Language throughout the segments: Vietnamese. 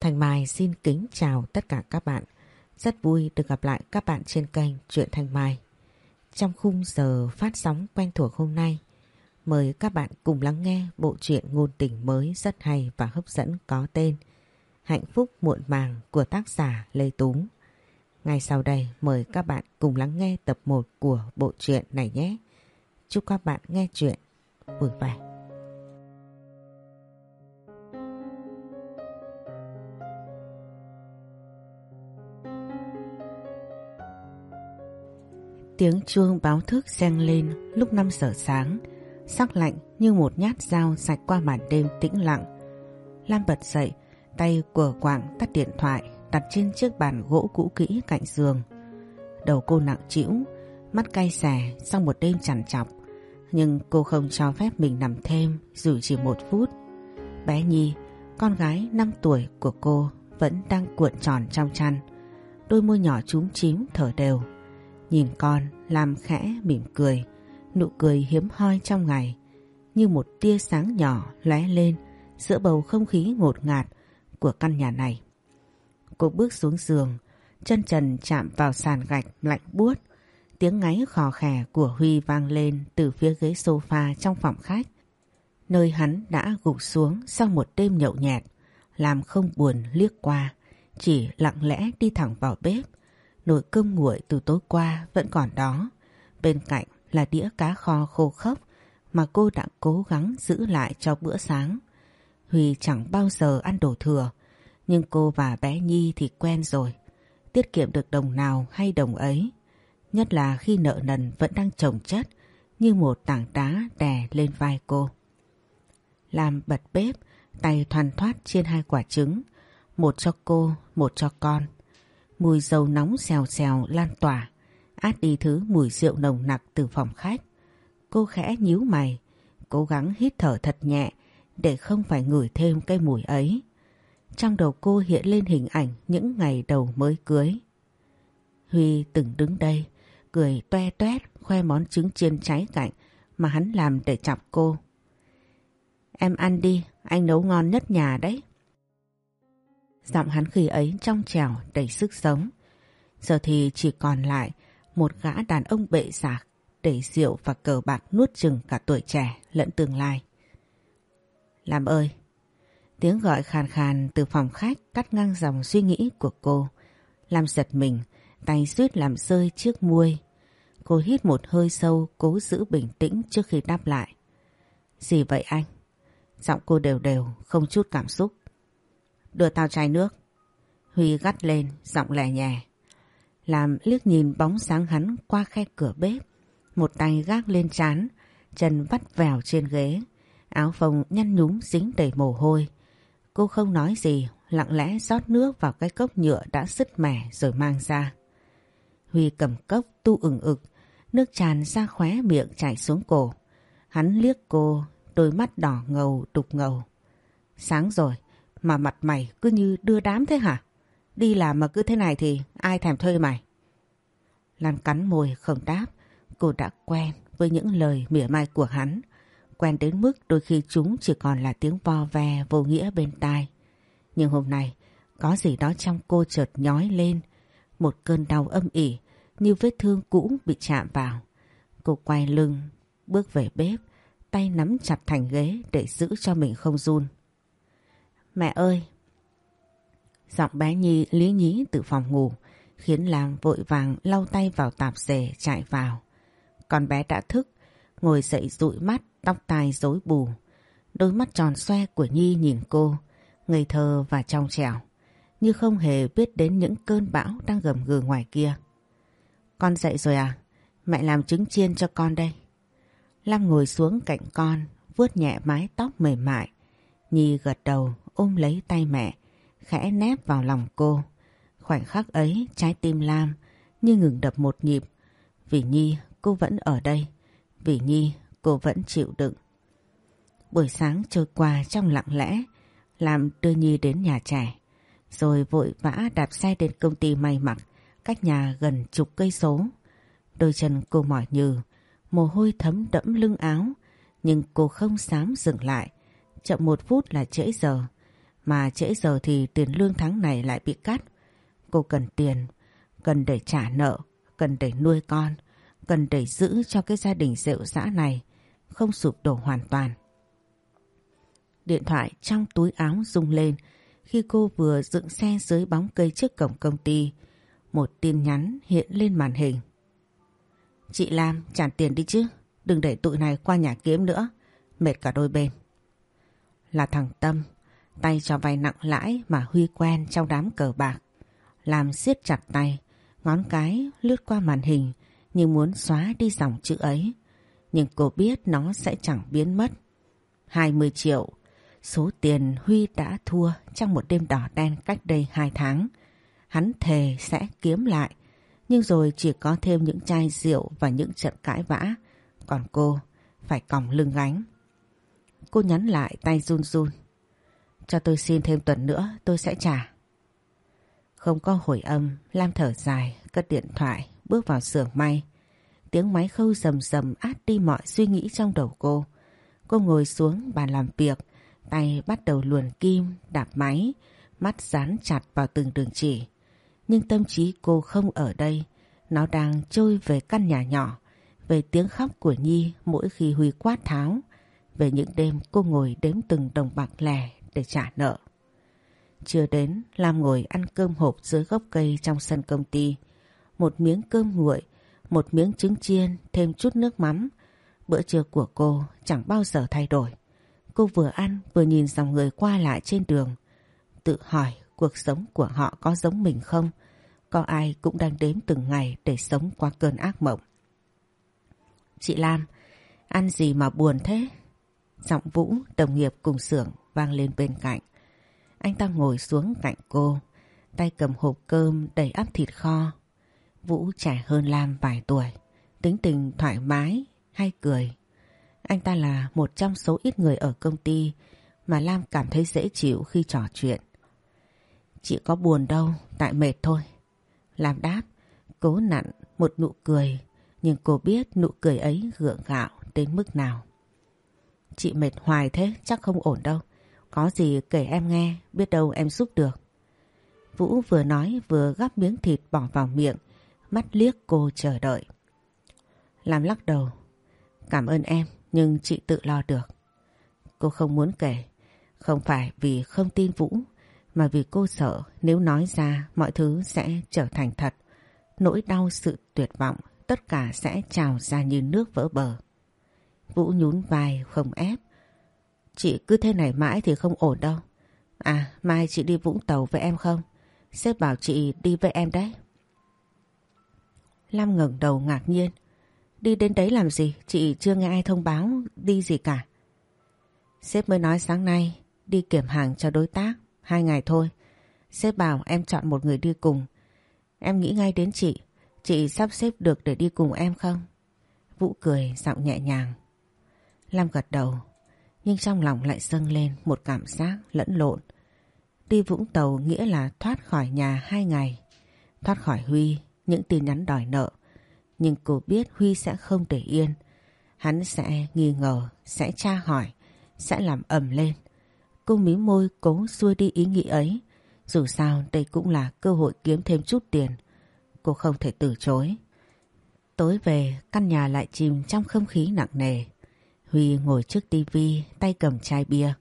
Thành Mai xin kính chào tất cả các bạn. Rất vui được gặp lại các bạn trên kênh Truyện Thành Mai. Trong khung giờ phát sóng quen thuộc hôm nay, mời các bạn cùng lắng nghe bộ truyện ngôn tình mới rất hay và hấp dẫn có tên Hạnh phúc muộn màng của tác giả Lê Túng. Ngay sau đây mời các bạn cùng lắng nghe tập 1 của bộ truyện này nhé. Chúc các bạn nghe truyện vui vẻ. Tiếng chuông báo thức reng lên lúc 5 giờ sáng, sắc lạnh như một nhát dao sạch qua màn đêm tĩnh lặng. Lam bật dậy, tay của quảng tắt điện thoại đặt trên chiếc bàn gỗ cũ kỹ cạnh giường. Đầu cô nặng trĩu, mắt cay xè sau một đêm chằn chọc. Nhưng cô không cho phép mình nằm thêm dù chỉ một phút. Bé Nhi, con gái 5 tuổi của cô vẫn đang cuộn tròn trong chăn. Đôi môi nhỏ trúng chím thở đều. Nhìn con, làm khẽ mỉm cười, nụ cười hiếm hoi trong ngày. Như một tia sáng nhỏ lóe lên giữa bầu không khí ngột ngạt của căn nhà này. Cô bước xuống giường, chân trần chạm vào sàn gạch lạnh buốt. Tiếng ngáy khò khè của Huy vang lên từ phía ghế sofa trong phòng khách. Nơi hắn đã gục xuống sau một đêm nhậu nhẹt, làm không buồn liếc qua, chỉ lặng lẽ đi thẳng vào bếp Nồi cơm nguội từ tối qua vẫn còn đó. Bên cạnh là đĩa cá kho khô khốc mà cô đã cố gắng giữ lại cho bữa sáng. Huy chẳng bao giờ ăn đồ thừa, nhưng cô và bé Nhi thì quen rồi. Tiết kiệm được đồng nào hay đồng ấy. Nhất là khi nợ nần vẫn đang chồng chất như một tảng đá đè lên vai cô. Làm bật bếp, tay thoăn thoát trên hai quả trứng, một cho cô, một cho con. Mùi dầu nóng xèo xèo lan tỏa, át đi thứ mùi rượu nồng nặc từ phòng khách. Cô khẽ nhíu mày, cố gắng hít thở thật nhẹ để không phải ngửi thêm cái mùi ấy. Trong đầu cô hiện lên hình ảnh những ngày đầu mới cưới. Huy từng đứng đây, cười toe toét khoe món trứng chiên cháy cạnh mà hắn làm để chọc cô. Em ăn đi, anh nấu ngon nhất nhà đấy. Giọng hắn khi ấy trong trèo đầy sức sống. Giờ thì chỉ còn lại một gã đàn ông bệ sạc để rượu và cờ bạc nuốt chừng cả tuổi trẻ lẫn tương lai. Làm ơi! Tiếng gọi khàn khàn từ phòng khách cắt ngang dòng suy nghĩ của cô. Làm giật mình, tay suýt làm rơi chiếc muôi. Cô hít một hơi sâu cố giữ bình tĩnh trước khi đáp lại. Gì vậy anh? Giọng cô đều đều, không chút cảm xúc. Đưa tao chai nước. Huy gắt lên, giọng lẻ nhẹ. Làm liếc nhìn bóng sáng hắn qua khe cửa bếp. Một tay gác lên chán, chân vắt vèo trên ghế. Áo phồng nhăn nhúm dính đầy mồ hôi. Cô không nói gì, lặng lẽ rót nước vào cái cốc nhựa đã sứt mẻ rồi mang ra. Huy cầm cốc tu ửng ực, nước tràn ra khóe miệng chảy xuống cổ. Hắn liếc cô, đôi mắt đỏ ngầu đục ngầu. Sáng rồi, mà mặt mày cứ như đưa đám thế hả? Đi làm mà cứ thế này thì ai thèm thuê mày? Lan cắn môi không đáp, cô đã quen với những lời mỉa mai của hắn. Quen đến mức đôi khi chúng chỉ còn là tiếng vo ve vô nghĩa bên tai. Nhưng hôm nay, có gì đó trong cô chợt nhói lên, một cơn đau âm ỉ như vết thương cũ bị chạm vào. Cô quay lưng, bước về bếp, tay nắm chặt thành ghế để giữ cho mình không run. Mẹ ơi! Giọng bé Nhi lý nhí từ phòng ngủ khiến Lam vội vàng lau tay vào tạp dề chạy vào. Con bé đã thức, ngồi dậy dụi mắt, tóc tai rối bù. Đôi mắt tròn xoe của Nhi nhìn cô, ngây thơ và trong trẻo, như không hề biết đến những cơn bão đang gầm gừ ngoài kia. Con dậy rồi à? Mẹ làm trứng chiên cho con đây. Lam ngồi xuống cạnh con, vuốt nhẹ mái tóc mềm mại. Nhi gật đầu ôm lấy tay mẹ, khẽ nép vào lòng cô. Khoảnh khắc ấy trái tim Lam như ngừng đập một nhịp. Vì Nhi cô vẫn ở đây, vì Nhi cô vẫn chịu đựng. Buổi sáng trôi qua trong lặng lẽ, làm đưa Nhi đến nhà trẻ, rồi vội vã đạp xe đến công ty may mặc cách nhà gần chục cây số. Đôi chân cô mỏi nhừ, mồ hôi thấm đẫm lưng áo, nhưng cô không dám dừng lại. Chậm một phút là trễ giờ. Mà trễ giờ thì tiền lương tháng này lại bị cắt. Cô cần tiền, cần để trả nợ, cần để nuôi con, cần để giữ cho cái gia đình rượu rã này không sụp đổ hoàn toàn. Điện thoại trong túi áo rung lên khi cô vừa dựng xe dưới bóng cây trước cổng công ty. Một tin nhắn hiện lên màn hình. Chị Lam trả tiền đi chứ, đừng để tụi này qua nhà kiếm nữa, mệt cả đôi bên. Là thằng Tâm, Tay cho vay nặng lãi mà Huy quen trong đám cờ bạc. Làm siết chặt tay, ngón cái lướt qua màn hình như muốn xóa đi dòng chữ ấy. Nhưng cô biết nó sẽ chẳng biến mất. 20 triệu, số tiền Huy đã thua trong một đêm đỏ đen cách đây 2 tháng. Hắn thề sẽ kiếm lại, nhưng rồi chỉ có thêm những chai rượu và những trận cãi vã. Còn cô phải còng lưng gánh. Cô nhắn lại tay run run. Cho tôi xin thêm tuần nữa tôi sẽ trả. Không có hồi âm, Lam thở dài, cất điện thoại, bước vào xưởng may. Tiếng máy khâu rầm rầm át đi mọi suy nghĩ trong đầu cô. Cô ngồi xuống bàn làm việc, tay bắt đầu luồn kim, đạp máy, mắt dán chặt vào từng đường chỉ. Nhưng tâm trí cô không ở đây, nó đang trôi về căn nhà nhỏ, về tiếng khóc của Nhi mỗi khi Huy quát tháo, về những đêm cô ngồi đếm từng đồng bạc lẻ để trả nợ. Chưa đến, Lam ngồi ăn cơm hộp dưới gốc cây trong sân công ty. Một miếng cơm nguội, một miếng trứng chiên, thêm chút nước mắm. Bữa trưa của cô chẳng bao giờ thay đổi. Cô vừa ăn vừa nhìn dòng người qua lại trên đường. Tự hỏi cuộc sống của họ có giống mình không? Có ai cũng đang đếm từng ngày để sống qua cơn ác mộng. Chị Lam, ăn gì mà buồn thế? Giọng Vũ, đồng nghiệp cùng xưởng vang lên bên cạnh. Anh ta ngồi xuống cạnh cô, tay cầm hộp cơm đầy ắp thịt kho. Vũ trẻ hơn Lam vài tuổi, tính tình thoải mái, hay cười. Anh ta là một trong số ít người ở công ty mà Lam cảm thấy dễ chịu khi trò chuyện. Chị có buồn đâu, tại mệt thôi. Lam đáp, cố nặn một nụ cười, nhưng cô biết nụ cười ấy gượng gạo đến mức nào. Chị mệt hoài thế chắc không ổn đâu. Có gì kể em nghe, biết đâu em giúp được. Vũ vừa nói vừa gắp miếng thịt bỏ vào miệng, mắt liếc cô chờ đợi. Làm lắc đầu, cảm ơn em nhưng chị tự lo được. Cô không muốn kể, không phải vì không tin Vũ mà vì cô sợ nếu nói ra mọi thứ sẽ trở thành thật. Nỗi đau sự tuyệt vọng tất cả sẽ trào ra như nước vỡ bờ. Vũ nhún vai không ép, Chị cứ thế này mãi thì không ổn đâu. À, mai chị đi Vũng Tàu với em không? Sếp bảo chị đi với em đấy. Lam ngẩng đầu ngạc nhiên. Đi đến đấy làm gì? Chị chưa nghe ai thông báo đi gì cả. Sếp mới nói sáng nay đi kiểm hàng cho đối tác. Hai ngày thôi. Sếp bảo em chọn một người đi cùng. Em nghĩ ngay đến chị. Chị sắp xếp được để đi cùng em không? Vũ cười giọng nhẹ nhàng. Lam gật đầu nhưng trong lòng lại dâng lên một cảm giác lẫn lộn. Đi Vũng Tàu nghĩa là thoát khỏi nhà hai ngày, thoát khỏi Huy, những tin nhắn đòi nợ. Nhưng cô biết Huy sẽ không để yên. Hắn sẽ nghi ngờ, sẽ tra hỏi, sẽ làm ẩm lên. Cô mí môi cố xuôi đi ý nghĩ ấy. Dù sao đây cũng là cơ hội kiếm thêm chút tiền. Cô không thể từ chối. Tối về, căn nhà lại chìm trong không khí nặng nề. Huy ngồi trước tivi, tay cầm chai bia,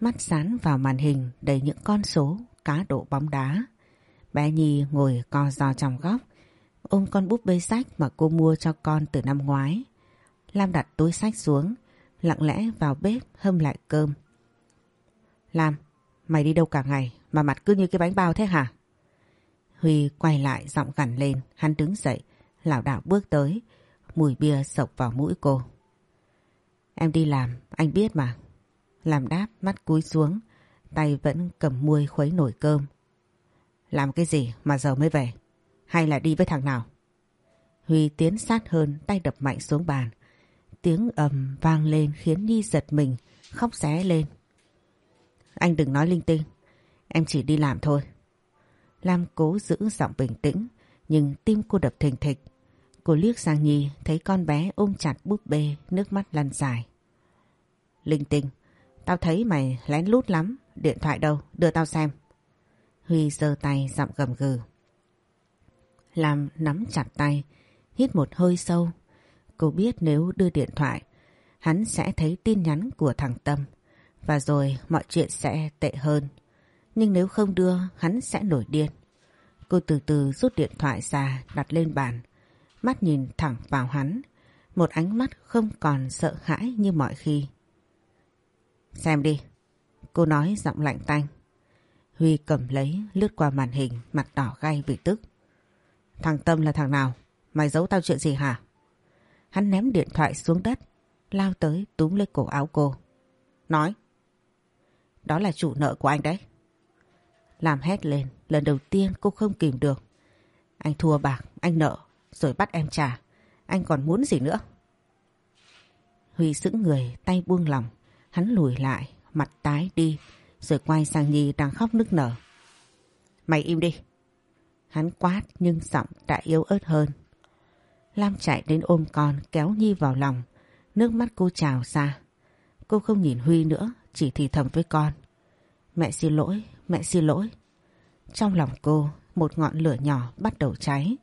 mắt dán vào màn hình đầy những con số cá độ bóng đá. Bé Nhi ngồi co giò trong góc, ôm con búp bê sách mà cô mua cho con từ năm ngoái. Lam đặt túi sách xuống, lặng lẽ vào bếp hâm lại cơm. Lam, mày đi đâu cả ngày mà mặt cứ như cái bánh bao thế hả? Huy quay lại giọng gằn lên, hắn đứng dậy, lảo đảo bước tới, mùi bia sộc vào mũi cô. Em đi làm, anh biết mà. Làm đáp mắt cúi xuống, tay vẫn cầm muôi khuấy nổi cơm. Làm cái gì mà giờ mới về? Hay là đi với thằng nào? Huy tiến sát hơn tay đập mạnh xuống bàn. Tiếng ầm vang lên khiến nhi giật mình, khóc ré lên. Anh đừng nói linh tinh, em chỉ đi làm thôi. Lam cố giữ giọng bình tĩnh, nhưng tim cô đập thình thịch. Cô liếc sang Nhi thấy con bé ôm chặt búp bê nước mắt lăn dài. Linh tinh, tao thấy mày lén lút lắm, điện thoại đâu, đưa tao xem. Huy giơ tay giọng gầm gừ. Làm nắm chặt tay, hít một hơi sâu. Cô biết nếu đưa điện thoại, hắn sẽ thấy tin nhắn của thằng Tâm. Và rồi mọi chuyện sẽ tệ hơn. Nhưng nếu không đưa, hắn sẽ nổi điên. Cô từ từ rút điện thoại ra đặt lên bàn mắt nhìn thẳng vào hắn, một ánh mắt không còn sợ hãi như mọi khi. Xem đi, cô nói giọng lạnh tanh. Huy cầm lấy, lướt qua màn hình, mặt đỏ gay vì tức. Thằng Tâm là thằng nào? Mày giấu tao chuyện gì hả? Hắn ném điện thoại xuống đất, lao tới túm lấy cổ áo cô. Nói. Đó là chủ nợ của anh đấy. Làm hét lên, lần đầu tiên cô không kìm được. Anh thua bạc, anh nợ, rồi bắt em trả. Anh còn muốn gì nữa? Huy sững người, tay buông lòng. Hắn lùi lại, mặt tái đi, rồi quay sang Nhi đang khóc nức nở. Mày im đi. Hắn quát nhưng giọng đã yếu ớt hơn. Lam chạy đến ôm con kéo Nhi vào lòng. Nước mắt cô trào ra. Cô không nhìn Huy nữa, chỉ thì thầm với con. Mẹ xin lỗi, mẹ xin lỗi. Trong lòng cô, một ngọn lửa nhỏ bắt đầu cháy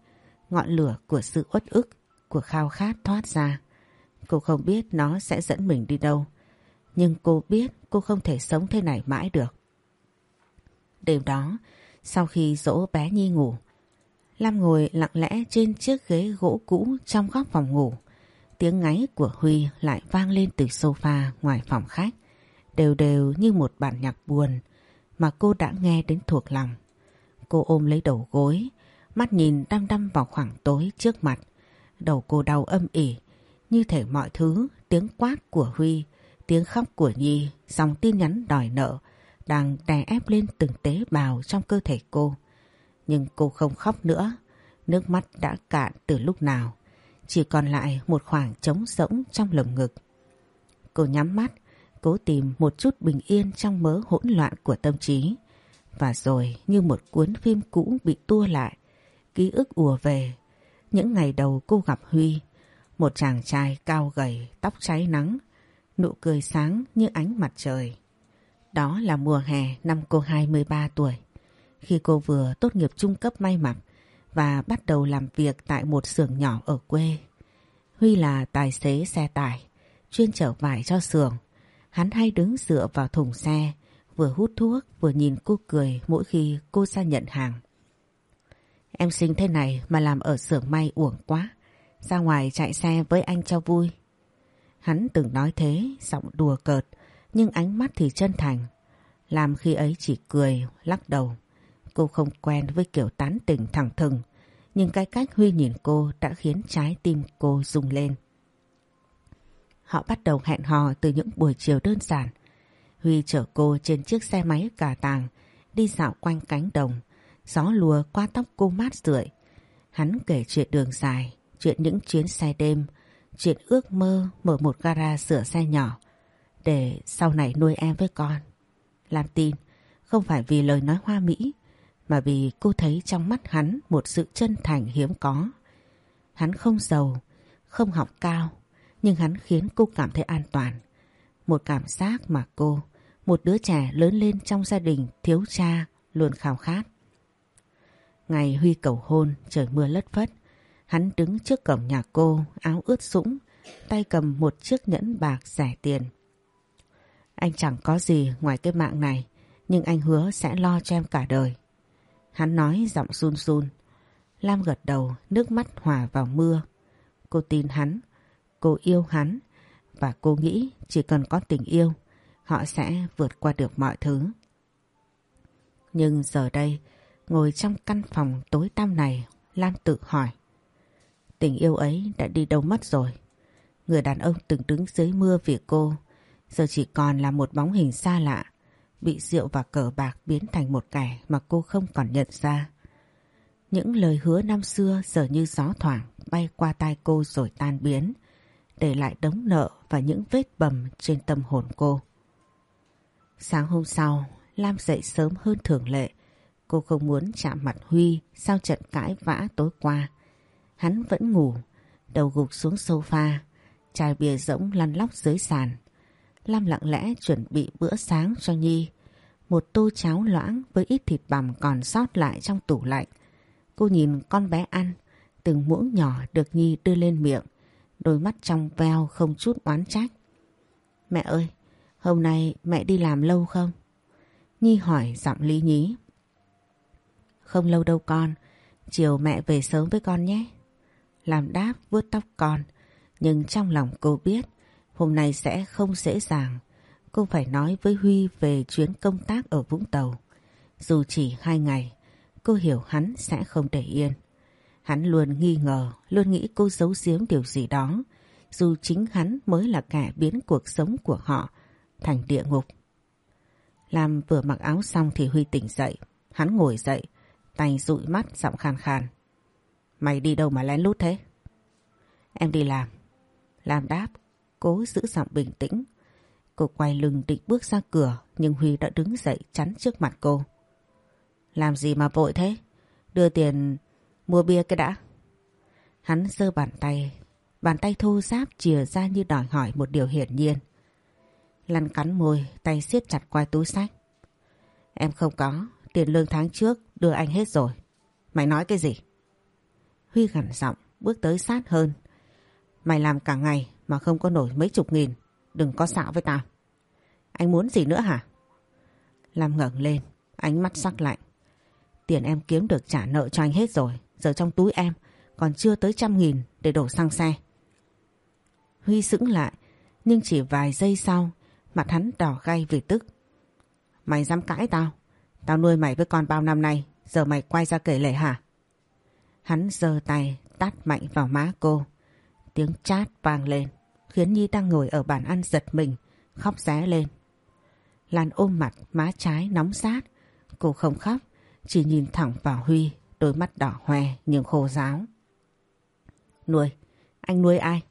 ngọn lửa của sự uất ức, của khao khát thoát ra. Cô không biết nó sẽ dẫn mình đi đâu, nhưng cô biết cô không thể sống thế này mãi được. Đêm đó, sau khi dỗ bé Nhi ngủ, Lam ngồi lặng lẽ trên chiếc ghế gỗ cũ trong góc phòng ngủ. Tiếng ngáy của Huy lại vang lên từ sofa ngoài phòng khách, đều đều như một bản nhạc buồn mà cô đã nghe đến thuộc lòng. Cô ôm lấy đầu gối, Mắt nhìn đăm đăm vào khoảng tối trước mặt. Đầu cô đau âm ỉ. Như thể mọi thứ, tiếng quát của Huy, tiếng khóc của Nhi, dòng tin nhắn đòi nợ đang đè ép lên từng tế bào trong cơ thể cô. Nhưng cô không khóc nữa. Nước mắt đã cạn từ lúc nào. Chỉ còn lại một khoảng trống rỗng trong lồng ngực. Cô nhắm mắt, cố tìm một chút bình yên trong mớ hỗn loạn của tâm trí. Và rồi như một cuốn phim cũ bị tua lại, ký ức ùa về. Những ngày đầu cô gặp Huy, một chàng trai cao gầy, tóc cháy nắng, nụ cười sáng như ánh mặt trời. Đó là mùa hè năm cô 23 tuổi, khi cô vừa tốt nghiệp trung cấp may mặc và bắt đầu làm việc tại một xưởng nhỏ ở quê. Huy là tài xế xe tải, chuyên chở vải cho xưởng. Hắn hay đứng dựa vào thùng xe, vừa hút thuốc vừa nhìn cô cười mỗi khi cô ra nhận hàng. Em sinh thế này mà làm ở xưởng may uổng quá. Ra ngoài chạy xe với anh cho vui. Hắn từng nói thế, giọng đùa cợt, nhưng ánh mắt thì chân thành. Làm khi ấy chỉ cười, lắc đầu. Cô không quen với kiểu tán tỉnh thẳng thừng, nhưng cái cách Huy nhìn cô đã khiến trái tim cô rung lên. Họ bắt đầu hẹn hò từ những buổi chiều đơn giản. Huy chở cô trên chiếc xe máy cả tàng, đi dạo quanh cánh đồng, gió lùa qua tóc cô mát rượi. Hắn kể chuyện đường dài, chuyện những chuyến xe đêm, chuyện ước mơ mở một gara sửa xe nhỏ để sau này nuôi em với con. Làm tin, không phải vì lời nói hoa mỹ, mà vì cô thấy trong mắt hắn một sự chân thành hiếm có. Hắn không giàu, không học cao, nhưng hắn khiến cô cảm thấy an toàn. Một cảm giác mà cô, một đứa trẻ lớn lên trong gia đình thiếu cha luôn khao khát. Ngày Huy cầu hôn, trời mưa lất phất. Hắn đứng trước cổng nhà cô, áo ướt sũng, tay cầm một chiếc nhẫn bạc rẻ tiền. Anh chẳng có gì ngoài cái mạng này, nhưng anh hứa sẽ lo cho em cả đời. Hắn nói giọng run run. Lam gật đầu, nước mắt hòa vào mưa. Cô tin hắn, cô yêu hắn, và cô nghĩ chỉ cần có tình yêu, họ sẽ vượt qua được mọi thứ. Nhưng giờ đây, Ngồi trong căn phòng tối tăm này Lam tự hỏi. Tình yêu ấy đã đi đâu mất rồi? Người đàn ông từng đứng dưới mưa vì cô Giờ chỉ còn là một bóng hình xa lạ Bị rượu và cờ bạc biến thành một kẻ mà cô không còn nhận ra. Những lời hứa năm xưa giờ như gió thoảng bay qua tai cô rồi tan biến Để lại đống nợ và những vết bầm trên tâm hồn cô. Sáng hôm sau, Lam dậy sớm hơn thường lệ Cô không muốn chạm mặt Huy sau trận cãi vã tối qua. Hắn vẫn ngủ, đầu gục xuống sofa, chai bia rỗng lăn lóc dưới sàn. Lam lặng lẽ chuẩn bị bữa sáng cho Nhi. Một tô cháo loãng với ít thịt bằm còn sót lại trong tủ lạnh. Cô nhìn con bé ăn, từng muỗng nhỏ được Nhi đưa lên miệng, đôi mắt trong veo không chút oán trách. Mẹ ơi, hôm nay mẹ đi làm lâu không? Nhi hỏi giọng lý nhí. Không lâu đâu con, chiều mẹ về sớm với con nhé. Làm đáp vuốt tóc con, nhưng trong lòng cô biết hôm nay sẽ không dễ dàng. Cô phải nói với Huy về chuyến công tác ở Vũng Tàu. Dù chỉ hai ngày, cô hiểu hắn sẽ không để yên. Hắn luôn nghi ngờ, luôn nghĩ cô giấu giếm điều gì đó, dù chính hắn mới là kẻ biến cuộc sống của họ thành địa ngục. Làm vừa mặc áo xong thì Huy tỉnh dậy, hắn ngồi dậy, tay dụi mắt giọng khàn khàn. Mày đi đâu mà lén lút thế? Em đi làm. Làm đáp, cố giữ giọng bình tĩnh. Cô quay lưng định bước ra cửa nhưng Huy đã đứng dậy chắn trước mặt cô. Làm gì mà vội thế? Đưa tiền mua bia cái đã. Hắn giơ bàn tay, bàn tay thô ráp chìa ra như đòi hỏi một điều hiển nhiên. Lăn cắn môi, tay siết chặt quai túi sách. Em không có, tiền lương tháng trước đưa anh hết rồi. Mày nói cái gì? Huy gằn giọng, bước tới sát hơn. Mày làm cả ngày mà không có nổi mấy chục nghìn, đừng có xạo với tao. Anh muốn gì nữa hả? Lam ngẩng lên, ánh mắt sắc lạnh. Tiền em kiếm được trả nợ cho anh hết rồi, giờ trong túi em còn chưa tới trăm nghìn để đổ xăng xe. Huy sững lại, nhưng chỉ vài giây sau, mặt hắn đỏ gay vì tức. Mày dám cãi tao, Tao nuôi mày với con bao năm nay, giờ mày quay ra kể lệ hả? Hắn giơ tay, tát mạnh vào má cô. Tiếng chát vang lên, khiến Nhi đang ngồi ở bàn ăn giật mình, khóc ré lên. Lan ôm mặt, má trái nóng sát. Cô không khóc, chỉ nhìn thẳng vào Huy, đôi mắt đỏ hoe nhưng khô ráo. Nuôi, anh nuôi ai?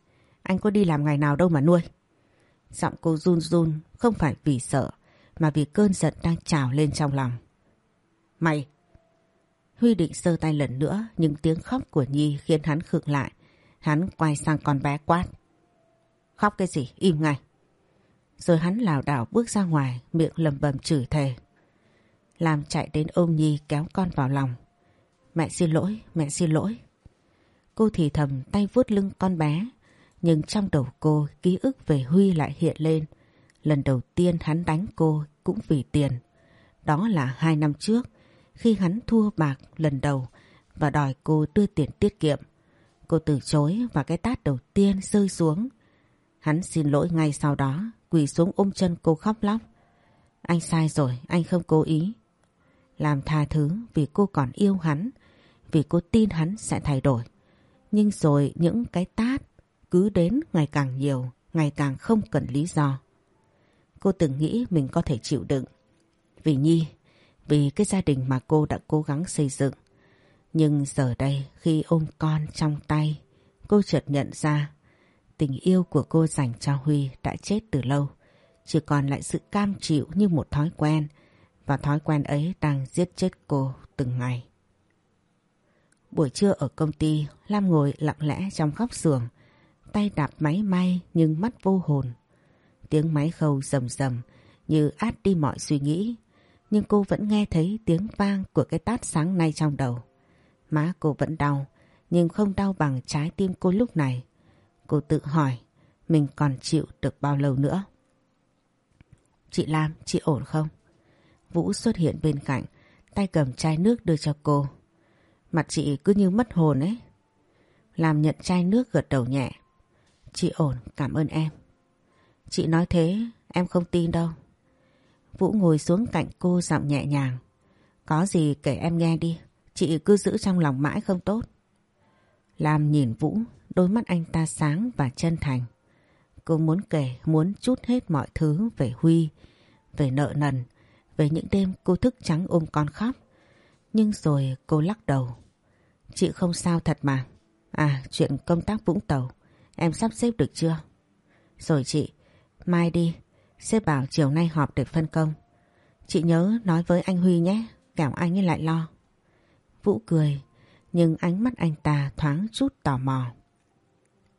Anh có đi làm ngày nào đâu mà nuôi. Giọng cô run run, không phải vì sợ, mà vì cơn giận đang trào lên trong lòng. Mày! Huy định sơ tay lần nữa nhưng tiếng khóc của Nhi khiến hắn khựng lại. Hắn quay sang con bé quát. Khóc cái gì? Im ngay! Rồi hắn lảo đảo bước ra ngoài miệng lầm bầm chửi thề. Làm chạy đến ôm Nhi kéo con vào lòng. Mẹ xin lỗi, mẹ xin lỗi. Cô thì thầm tay vuốt lưng con bé nhưng trong đầu cô ký ức về Huy lại hiện lên. Lần đầu tiên hắn đánh cô cũng vì tiền. Đó là hai năm trước khi hắn thua bạc lần đầu và đòi cô đưa tiền tiết kiệm. Cô từ chối và cái tát đầu tiên rơi xuống. Hắn xin lỗi ngay sau đó, quỳ xuống ôm chân cô khóc lóc. Anh sai rồi, anh không cố ý. Làm tha thứ vì cô còn yêu hắn, vì cô tin hắn sẽ thay đổi. Nhưng rồi những cái tát cứ đến ngày càng nhiều, ngày càng không cần lý do. Cô từng nghĩ mình có thể chịu đựng. Vì Nhi vì cái gia đình mà cô đã cố gắng xây dựng. Nhưng giờ đây khi ôm con trong tay, cô chợt nhận ra tình yêu của cô dành cho Huy đã chết từ lâu, chỉ còn lại sự cam chịu như một thói quen và thói quen ấy đang giết chết cô từng ngày. Buổi trưa ở công ty, Lam ngồi lặng lẽ trong góc giường, tay đạp máy may nhưng mắt vô hồn. Tiếng máy khâu rầm rầm như át đi mọi suy nghĩ nhưng cô vẫn nghe thấy tiếng vang của cái tát sáng nay trong đầu. Má cô vẫn đau, nhưng không đau bằng trái tim cô lúc này. Cô tự hỏi, mình còn chịu được bao lâu nữa? Chị Lam, chị ổn không? Vũ xuất hiện bên cạnh, tay cầm chai nước đưa cho cô. Mặt chị cứ như mất hồn ấy. làm nhận chai nước gật đầu nhẹ. Chị ổn, cảm ơn em. Chị nói thế, em không tin đâu, Vũ ngồi xuống cạnh cô giọng nhẹ nhàng. Có gì kể em nghe đi, chị cứ giữ trong lòng mãi không tốt. Lam nhìn Vũ, đôi mắt anh ta sáng và chân thành. Cô muốn kể, muốn chút hết mọi thứ về Huy, về nợ nần, về những đêm cô thức trắng ôm con khóc. Nhưng rồi cô lắc đầu. Chị không sao thật mà. À, chuyện công tác Vũng Tàu, em sắp xếp được chưa? Rồi chị, mai đi, Sếp bảo chiều nay họp để phân công. Chị nhớ nói với anh Huy nhé, kẻo anh ấy lại lo. Vũ cười, nhưng ánh mắt anh ta thoáng chút tò mò.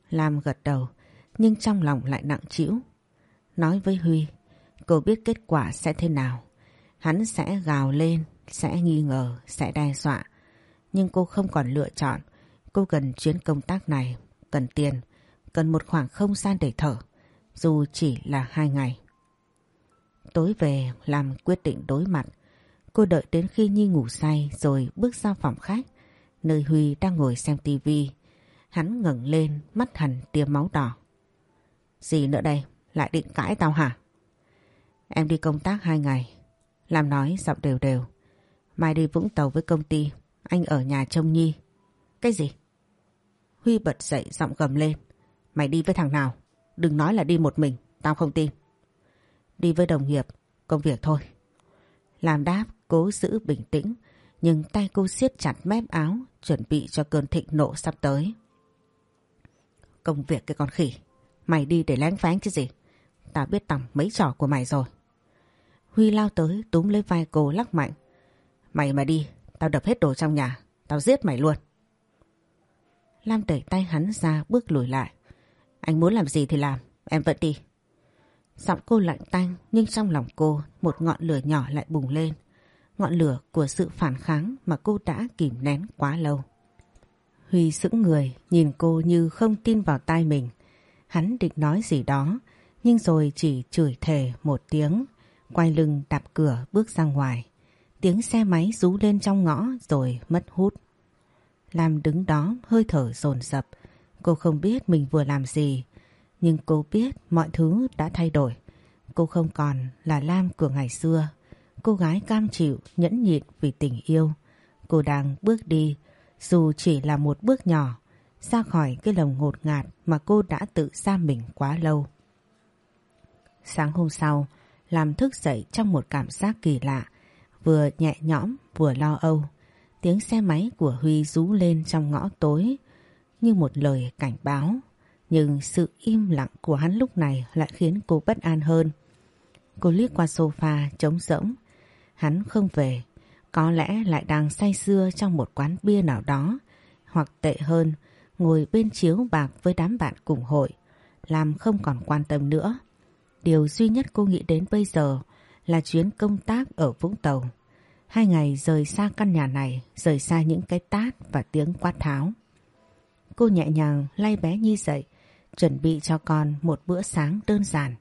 Lam gật đầu, nhưng trong lòng lại nặng trĩu. Nói với Huy, cô biết kết quả sẽ thế nào. Hắn sẽ gào lên, sẽ nghi ngờ, sẽ đe dọa. Nhưng cô không còn lựa chọn. Cô cần chuyến công tác này, cần tiền, cần một khoảng không gian để thở, dù chỉ là hai ngày tối về làm quyết định đối mặt. Cô đợi đến khi Nhi ngủ say rồi bước ra phòng khách, nơi Huy đang ngồi xem tivi. Hắn ngẩng lên, mắt hẳn tia máu đỏ. Gì nữa đây? Lại định cãi tao hả? Em đi công tác hai ngày. Làm nói giọng đều đều. Mai đi Vũng Tàu với công ty, anh ở nhà trông Nhi. Cái gì? Huy bật dậy giọng gầm lên. Mày đi với thằng nào? Đừng nói là đi một mình, tao không tin. Đi với đồng nghiệp, công việc thôi. Làm đáp cố giữ bình tĩnh nhưng tay cô siết chặt mép áo chuẩn bị cho cơn thịnh nộ sắp tới. Công việc cái con khỉ, mày đi để lén phán chứ gì. Tao biết tầm mấy trò của mày rồi. Huy lao tới túm lấy vai cô lắc mạnh. Mày mà đi, tao đập hết đồ trong nhà, tao giết mày luôn. Lam đẩy tay hắn ra bước lùi lại. Anh muốn làm gì thì làm, em vẫn đi. Giọng cô lạnh tanh, nhưng trong lòng cô, một ngọn lửa nhỏ lại bùng lên. Ngọn lửa của sự phản kháng mà cô đã kìm nén quá lâu. Huy sững người, nhìn cô như không tin vào tai mình. Hắn định nói gì đó, nhưng rồi chỉ chửi thề một tiếng. Quay lưng đạp cửa bước ra ngoài. Tiếng xe máy rú lên trong ngõ rồi mất hút. Lam đứng đó, hơi thở dồn dập Cô không biết mình vừa làm gì nhưng cô biết mọi thứ đã thay đổi. Cô không còn là Lam của ngày xưa. Cô gái cam chịu, nhẫn nhịn vì tình yêu. Cô đang bước đi, dù chỉ là một bước nhỏ, ra khỏi cái lồng ngột ngạt mà cô đã tự xa mình quá lâu. Sáng hôm sau, làm thức dậy trong một cảm giác kỳ lạ, vừa nhẹ nhõm vừa lo âu. Tiếng xe máy của Huy rú lên trong ngõ tối như một lời cảnh báo. Nhưng sự im lặng của hắn lúc này lại khiến cô bất an hơn. Cô liếc qua sofa trống rỗng. Hắn không về, có lẽ lại đang say sưa trong một quán bia nào đó. Hoặc tệ hơn, ngồi bên chiếu bạc với đám bạn cùng hội, làm không còn quan tâm nữa. Điều duy nhất cô nghĩ đến bây giờ là chuyến công tác ở Vũng Tàu. Hai ngày rời xa căn nhà này, rời xa những cái tát và tiếng quát tháo. Cô nhẹ nhàng lay bé Nhi dậy, chuẩn bị cho con một bữa sáng đơn giản.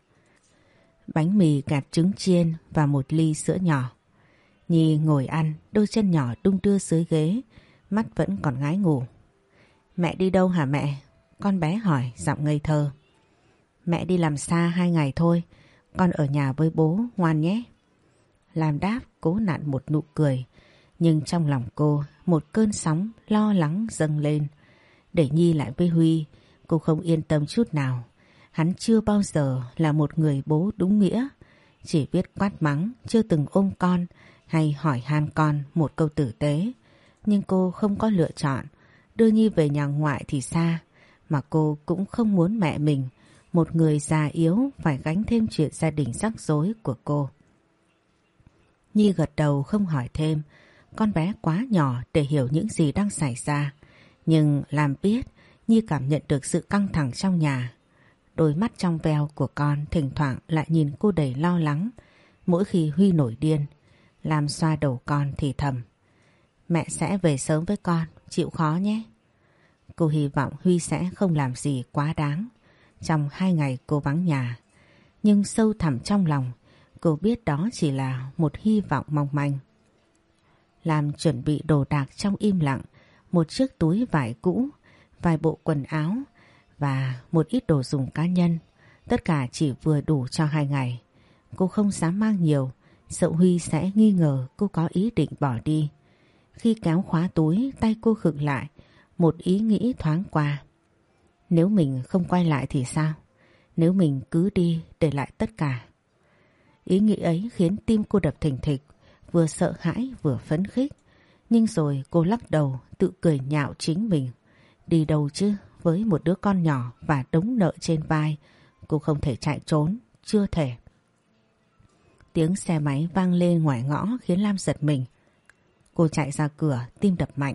Bánh mì gạt trứng chiên và một ly sữa nhỏ. Nhi ngồi ăn, đôi chân nhỏ đung đưa dưới ghế, mắt vẫn còn ngái ngủ. Mẹ đi đâu hả mẹ? Con bé hỏi giọng ngây thơ. Mẹ đi làm xa hai ngày thôi, con ở nhà với bố, ngoan nhé. Làm đáp cố nặn một nụ cười, nhưng trong lòng cô một cơn sóng lo lắng dâng lên. Để Nhi lại với Huy, cô không yên tâm chút nào. Hắn chưa bao giờ là một người bố đúng nghĩa. Chỉ biết quát mắng, chưa từng ôm con hay hỏi han con một câu tử tế. Nhưng cô không có lựa chọn. Đưa Nhi về nhà ngoại thì xa. Mà cô cũng không muốn mẹ mình, một người già yếu phải gánh thêm chuyện gia đình rắc rối của cô. Nhi gật đầu không hỏi thêm. Con bé quá nhỏ để hiểu những gì đang xảy ra. Nhưng làm biết Nhi cảm nhận được sự căng thẳng trong nhà. Đôi mắt trong veo của con thỉnh thoảng lại nhìn cô đầy lo lắng. Mỗi khi Huy nổi điên, làm xoa đầu con thì thầm. Mẹ sẽ về sớm với con, chịu khó nhé. Cô hy vọng Huy sẽ không làm gì quá đáng trong hai ngày cô vắng nhà. Nhưng sâu thẳm trong lòng, cô biết đó chỉ là một hy vọng mong manh. Làm chuẩn bị đồ đạc trong im lặng, một chiếc túi vải cũ vài bộ quần áo và một ít đồ dùng cá nhân. Tất cả chỉ vừa đủ cho hai ngày. Cô không dám mang nhiều, sợ Huy sẽ nghi ngờ cô có ý định bỏ đi. Khi kéo khóa túi, tay cô khựng lại, một ý nghĩ thoáng qua. Nếu mình không quay lại thì sao? Nếu mình cứ đi để lại tất cả. Ý nghĩ ấy khiến tim cô đập thình thịch, vừa sợ hãi vừa phấn khích. Nhưng rồi cô lắc đầu tự cười nhạo chính mình. Đi đâu chứ, với một đứa con nhỏ và đống nợ trên vai, cô không thể chạy trốn, chưa thể. Tiếng xe máy vang lên ngoài ngõ khiến Lam giật mình. Cô chạy ra cửa, tim đập mạnh.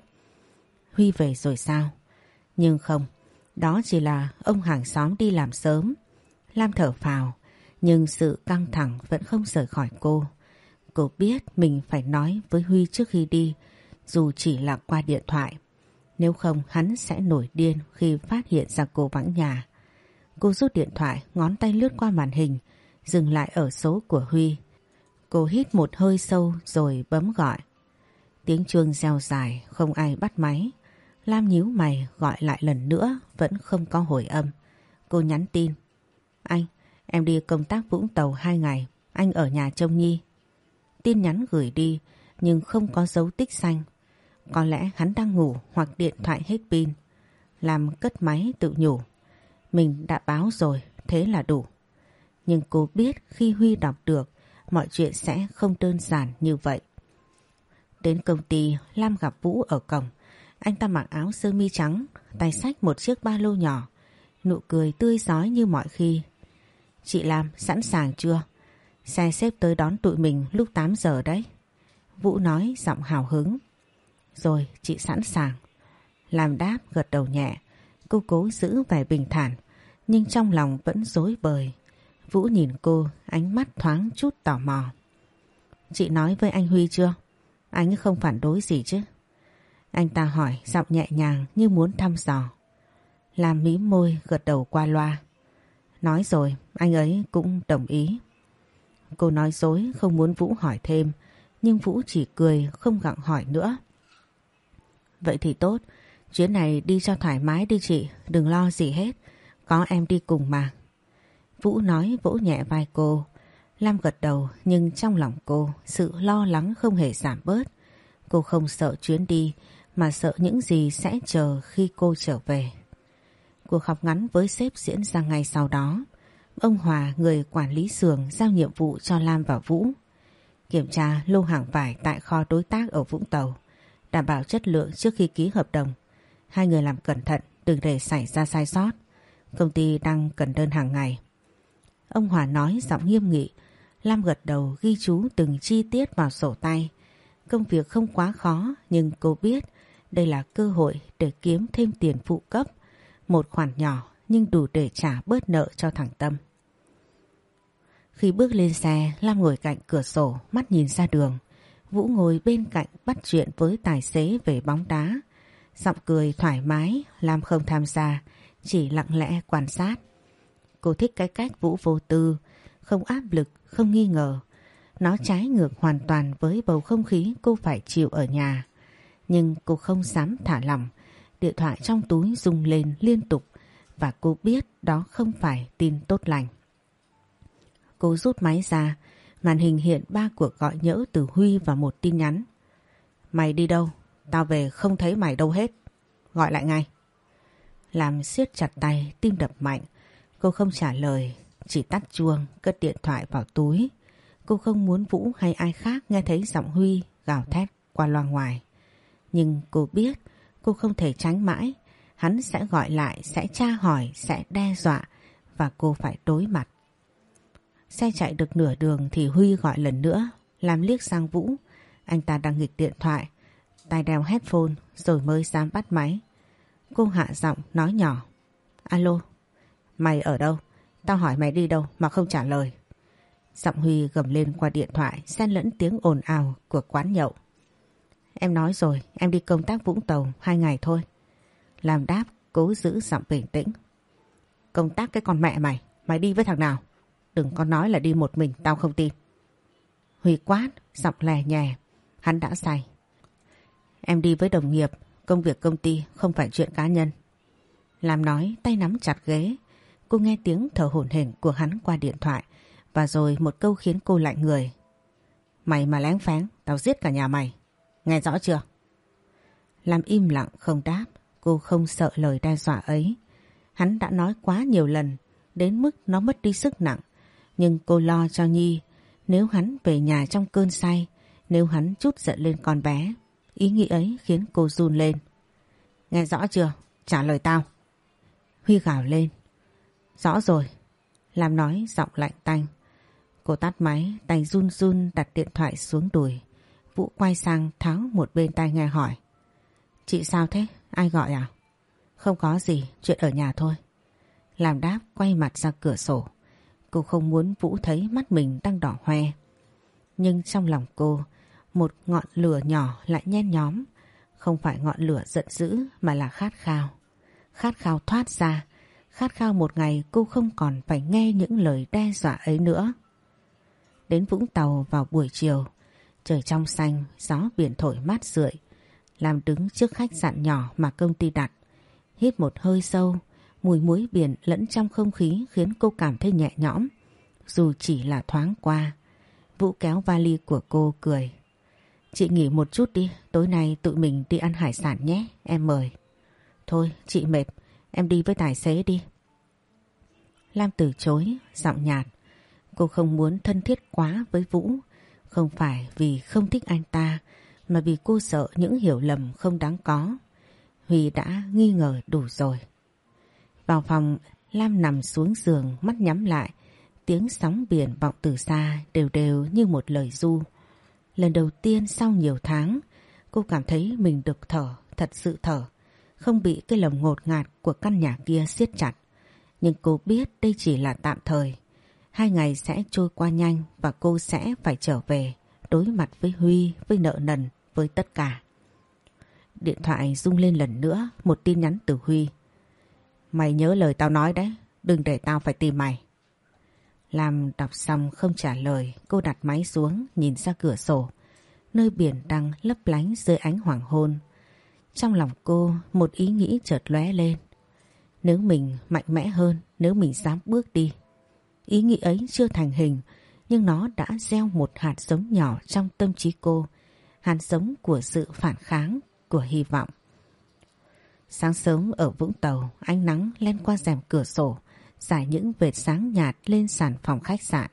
Huy về rồi sao? Nhưng không, đó chỉ là ông hàng xóm đi làm sớm. Lam thở phào, nhưng sự căng thẳng vẫn không rời khỏi cô. Cô biết mình phải nói với Huy trước khi đi, dù chỉ là qua điện thoại. Nếu không hắn sẽ nổi điên khi phát hiện ra cô vắng nhà. Cô rút điện thoại, ngón tay lướt qua màn hình, dừng lại ở số của Huy. Cô hít một hơi sâu rồi bấm gọi. Tiếng chuông reo dài, không ai bắt máy. Lam nhíu mày gọi lại lần nữa, vẫn không có hồi âm. Cô nhắn tin. Anh, em đi công tác Vũng Tàu hai ngày, anh ở nhà trông Nhi. Tin nhắn gửi đi, nhưng không có dấu tích xanh có lẽ hắn đang ngủ hoặc điện thoại hết pin. Làm cất máy tự nhủ. Mình đã báo rồi, thế là đủ. Nhưng cô biết khi Huy đọc được, mọi chuyện sẽ không đơn giản như vậy. Đến công ty, Lam gặp Vũ ở cổng. Anh ta mặc áo sơ mi trắng, tay sách một chiếc ba lô nhỏ. Nụ cười tươi giói như mọi khi. Chị Lam sẵn sàng chưa? Xe xếp tới đón tụi mình lúc 8 giờ đấy. Vũ nói giọng hào hứng. Rồi chị sẵn sàng. Làm đáp gật đầu nhẹ. Cô cố giữ vẻ bình thản. Nhưng trong lòng vẫn dối bời. Vũ nhìn cô, ánh mắt thoáng chút tò mò. Chị nói với anh Huy chưa? Anh không phản đối gì chứ? Anh ta hỏi giọng nhẹ nhàng như muốn thăm dò. Làm mí môi gật đầu qua loa. Nói rồi, anh ấy cũng đồng ý. Cô nói dối, không muốn Vũ hỏi thêm. Nhưng Vũ chỉ cười, không gặng hỏi nữa. Vậy thì tốt, chuyến này đi cho thoải mái đi chị, đừng lo gì hết, có em đi cùng mà. Vũ nói vỗ nhẹ vai cô, Lam gật đầu nhưng trong lòng cô sự lo lắng không hề giảm bớt. Cô không sợ chuyến đi mà sợ những gì sẽ chờ khi cô trở về. Cuộc họp ngắn với sếp diễn ra ngay sau đó. Ông Hòa, người quản lý xưởng giao nhiệm vụ cho Lam và Vũ. Kiểm tra lô hàng vải tại kho đối tác ở Vũng Tàu đảm bảo chất lượng trước khi ký hợp đồng. Hai người làm cẩn thận, đừng để xảy ra sai sót. Công ty đang cần đơn hàng ngày. Ông Hòa nói giọng nghiêm nghị, Lam gật đầu ghi chú từng chi tiết vào sổ tay. Công việc không quá khó nhưng cô biết đây là cơ hội để kiếm thêm tiền phụ cấp. Một khoản nhỏ nhưng đủ để trả bớt nợ cho thằng Tâm. Khi bước lên xe, Lam ngồi cạnh cửa sổ, mắt nhìn ra đường. Vũ ngồi bên cạnh bắt chuyện với tài xế về bóng đá. Giọng cười thoải mái, Lam không tham gia, chỉ lặng lẽ quan sát. Cô thích cái cách Vũ vô tư, không áp lực, không nghi ngờ. Nó trái ngược hoàn toàn với bầu không khí cô phải chịu ở nhà. Nhưng cô không dám thả lỏng. Điện thoại trong túi rung lên liên tục và cô biết đó không phải tin tốt lành. Cô rút máy ra, Màn hình hiện ba cuộc gọi nhỡ từ Huy và một tin nhắn. Mày đi đâu? Tao về không thấy mày đâu hết. Gọi lại ngay. Làm siết chặt tay, tim đập mạnh. Cô không trả lời, chỉ tắt chuông, cất điện thoại vào túi. Cô không muốn Vũ hay ai khác nghe thấy giọng Huy gào thét qua loa ngoài. Nhưng cô biết cô không thể tránh mãi. Hắn sẽ gọi lại, sẽ tra hỏi, sẽ đe dọa và cô phải đối mặt. Xe chạy được nửa đường thì Huy gọi lần nữa, làm liếc sang Vũ. Anh ta đang nghịch điện thoại, tay đeo headphone rồi mới dám bắt máy. Cô hạ giọng nói nhỏ. Alo, mày ở đâu? Tao hỏi mày đi đâu mà không trả lời. Giọng Huy gầm lên qua điện thoại xen lẫn tiếng ồn ào của quán nhậu. Em nói rồi, em đi công tác Vũng Tàu hai ngày thôi. Làm đáp, cố giữ giọng bình tĩnh. Công tác cái con mẹ mày, mày đi với thằng nào? Đừng có nói là đi một mình tao không tin. Huy quát, giọng lè nhè. Hắn đã say. Em đi với đồng nghiệp, công việc công ty không phải chuyện cá nhân. Làm nói tay nắm chặt ghế. Cô nghe tiếng thở hổn hển của hắn qua điện thoại. Và rồi một câu khiến cô lạnh người. Mày mà lén phén, tao giết cả nhà mày. Nghe rõ chưa? Làm im lặng không đáp, cô không sợ lời đe dọa ấy. Hắn đã nói quá nhiều lần, đến mức nó mất đi sức nặng. Nhưng cô lo cho Nhi Nếu hắn về nhà trong cơn say Nếu hắn chút giận lên con bé Ý nghĩ ấy khiến cô run lên Nghe rõ chưa? Trả lời tao Huy gào lên Rõ rồi Làm nói giọng lạnh tanh Cô tắt máy tay run run đặt điện thoại xuống đùi Vũ quay sang tháo một bên tai nghe hỏi Chị sao thế? Ai gọi à? Không có gì, chuyện ở nhà thôi. Làm đáp quay mặt ra cửa sổ. Cô không muốn Vũ thấy mắt mình đang đỏ hoe. Nhưng trong lòng cô, một ngọn lửa nhỏ lại nhen nhóm. Không phải ngọn lửa giận dữ mà là khát khao. Khát khao thoát ra, khát khao một ngày cô không còn phải nghe những lời đe dọa ấy nữa. Đến Vũng Tàu vào buổi chiều, trời trong xanh, gió biển thổi mát rượi. Làm đứng trước khách sạn nhỏ mà công ty đặt. Hít một hơi sâu, Mùi muối biển lẫn trong không khí khiến cô cảm thấy nhẹ nhõm. Dù chỉ là thoáng qua, Vũ kéo vali của cô cười. Chị nghỉ một chút đi, tối nay tụi mình đi ăn hải sản nhé, em mời. Thôi, chị mệt, em đi với tài xế đi. Lam từ chối, giọng nhạt. Cô không muốn thân thiết quá với Vũ, không phải vì không thích anh ta, mà vì cô sợ những hiểu lầm không đáng có. Huy đã nghi ngờ đủ rồi. Vào phòng, Lam nằm xuống giường, mắt nhắm lại. Tiếng sóng biển vọng từ xa đều đều như một lời du. Lần đầu tiên sau nhiều tháng, cô cảm thấy mình được thở, thật sự thở. Không bị cái lồng ngột ngạt của căn nhà kia siết chặt. Nhưng cô biết đây chỉ là tạm thời. Hai ngày sẽ trôi qua nhanh và cô sẽ phải trở về đối mặt với Huy, với nợ nần, với tất cả. Điện thoại rung lên lần nữa một tin nhắn từ Huy. Mày nhớ lời tao nói đấy, đừng để tao phải tìm mày. Làm đọc xong không trả lời, cô đặt máy xuống, nhìn ra cửa sổ. Nơi biển đang lấp lánh dưới ánh hoàng hôn. Trong lòng cô một ý nghĩ chợt lóe lên. Nếu mình mạnh mẽ hơn, nếu mình dám bước đi. Ý nghĩ ấy chưa thành hình, nhưng nó đã gieo một hạt giống nhỏ trong tâm trí cô. Hạt giống của sự phản kháng, của hy vọng. Sáng sớm ở Vũng Tàu, ánh nắng len qua rèm cửa sổ, giải những vệt sáng nhạt lên sàn phòng khách sạn.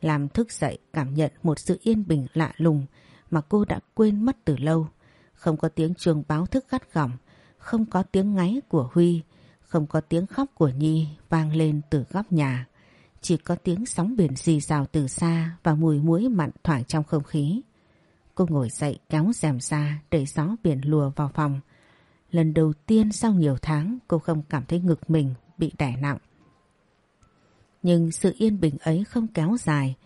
Làm thức dậy cảm nhận một sự yên bình lạ lùng mà cô đã quên mất từ lâu. Không có tiếng chuông báo thức gắt gỏng, không có tiếng ngáy của Huy, không có tiếng khóc của Nhi vang lên từ góc nhà. Chỉ có tiếng sóng biển rì rào từ xa và mùi muối mặn thoảng trong không khí. Cô ngồi dậy kéo rèm ra để gió biển lùa vào phòng. Lần đầu tiên sau nhiều tháng, cô không cảm thấy ngực mình bị đẻ nặng. Nhưng sự yên bình ấy không kéo dài.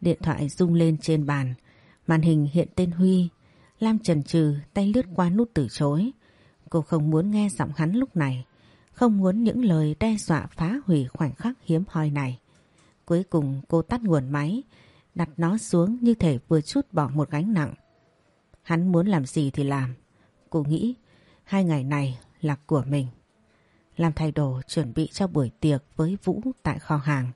Điện thoại rung lên trên bàn. Màn hình hiện tên Huy. Lam trần trừ tay lướt qua nút từ chối. Cô không muốn nghe giọng hắn lúc này. Không muốn những lời đe dọa phá hủy khoảnh khắc hiếm hoi này. Cuối cùng cô tắt nguồn máy. Đặt nó xuống như thể vừa chút bỏ một gánh nặng. Hắn muốn làm gì thì làm. Cô nghĩ Hai ngày này là của mình. Làm thay đồ chuẩn bị cho buổi tiệc với Vũ tại kho hàng.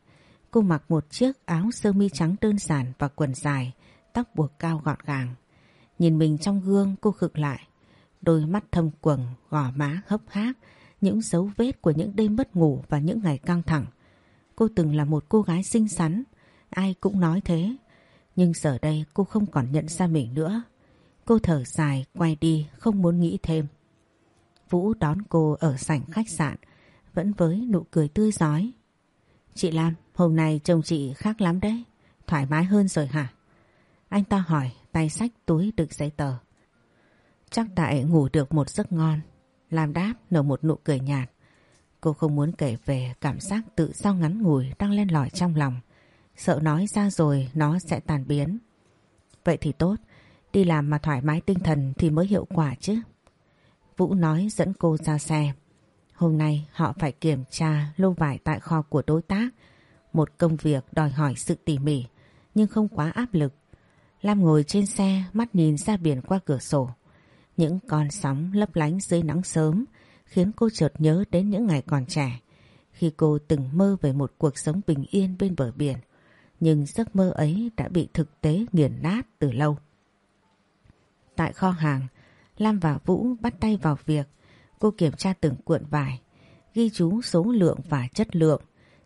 Cô mặc một chiếc áo sơ mi trắng đơn giản và quần dài, tóc buộc cao gọn gàng. Nhìn mình trong gương cô khựng lại. Đôi mắt thâm quầng, gò má hấp hác, những dấu vết của những đêm mất ngủ và những ngày căng thẳng. Cô từng là một cô gái xinh xắn, ai cũng nói thế. Nhưng giờ đây cô không còn nhận ra mình nữa. Cô thở dài, quay đi, không muốn nghĩ thêm. Vũ đón cô ở sảnh khách sạn vẫn với nụ cười tươi giói. Chị Lan, hôm nay trông chị khác lắm đấy, thoải mái hơn rồi hả? Anh ta hỏi, tay sách túi đựng giấy tờ. Chắc tại ngủ được một giấc ngon, làm đáp nở một nụ cười nhạt. Cô không muốn kể về cảm giác tự do ngắn ngủi đang len lỏi trong lòng. Sợ nói ra rồi nó sẽ tàn biến. Vậy thì tốt, đi làm mà thoải mái tinh thần thì mới hiệu quả chứ. Vũ nói dẫn cô ra xe. Hôm nay họ phải kiểm tra lô vải tại kho của đối tác, một công việc đòi hỏi sự tỉ mỉ, nhưng không quá áp lực. Lam ngồi trên xe, mắt nhìn ra biển qua cửa sổ. Những con sóng lấp lánh dưới nắng sớm khiến cô chợt nhớ đến những ngày còn trẻ, khi cô từng mơ về một cuộc sống bình yên bên bờ biển, nhưng giấc mơ ấy đã bị thực tế nghiền nát từ lâu. Tại kho hàng, Lam và Vũ bắt tay vào việc. Cô kiểm tra từng cuộn vải, ghi chú số lượng và chất lượng.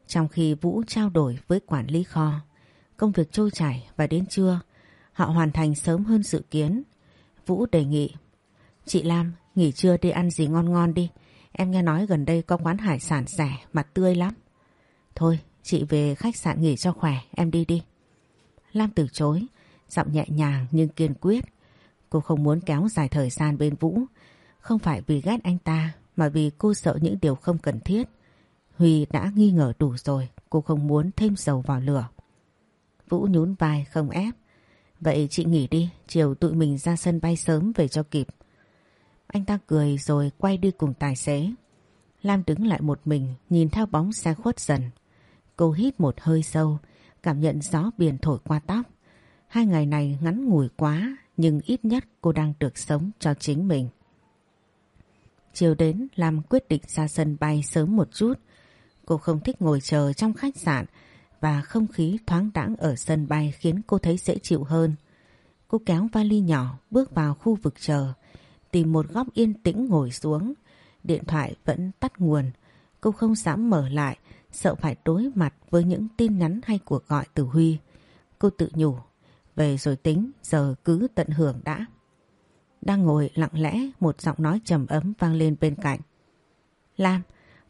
Trong khi Vũ trao đổi với quản lý kho, công việc trôi chảy và đến trưa, họ hoàn thành sớm hơn dự kiến. Vũ đề nghị, chị Lam nghỉ trưa đi ăn gì ngon ngon đi. Em nghe nói gần đây có quán hải sản rẻ mà tươi lắm. Thôi, chị về khách sạn nghỉ cho khỏe, em đi đi. Lam từ chối, giọng nhẹ nhàng nhưng kiên quyết. Cô không muốn kéo dài thời gian bên Vũ. Không phải vì ghét anh ta mà vì cô sợ những điều không cần thiết. Huy đã nghi ngờ đủ rồi, cô không muốn thêm dầu vào lửa. Vũ nhún vai không ép. Vậy chị nghỉ đi, chiều tụi mình ra sân bay sớm về cho kịp. Anh ta cười rồi quay đi cùng tài xế. Lam đứng lại một mình, nhìn theo bóng xe khuất dần. Cô hít một hơi sâu, cảm nhận gió biển thổi qua tóc. Hai ngày này ngắn ngủi quá, nhưng ít nhất cô đang được sống cho chính mình. Chiều đến làm quyết định ra sân bay sớm một chút. Cô không thích ngồi chờ trong khách sạn và không khí thoáng đãng ở sân bay khiến cô thấy dễ chịu hơn. Cô kéo vali nhỏ bước vào khu vực chờ, tìm một góc yên tĩnh ngồi xuống. Điện thoại vẫn tắt nguồn, cô không dám mở lại, sợ phải đối mặt với những tin nhắn hay cuộc gọi từ Huy. Cô tự nhủ về rồi tính, giờ cứ tận hưởng đã. Đang ngồi lặng lẽ, một giọng nói trầm ấm vang lên bên cạnh. Lam,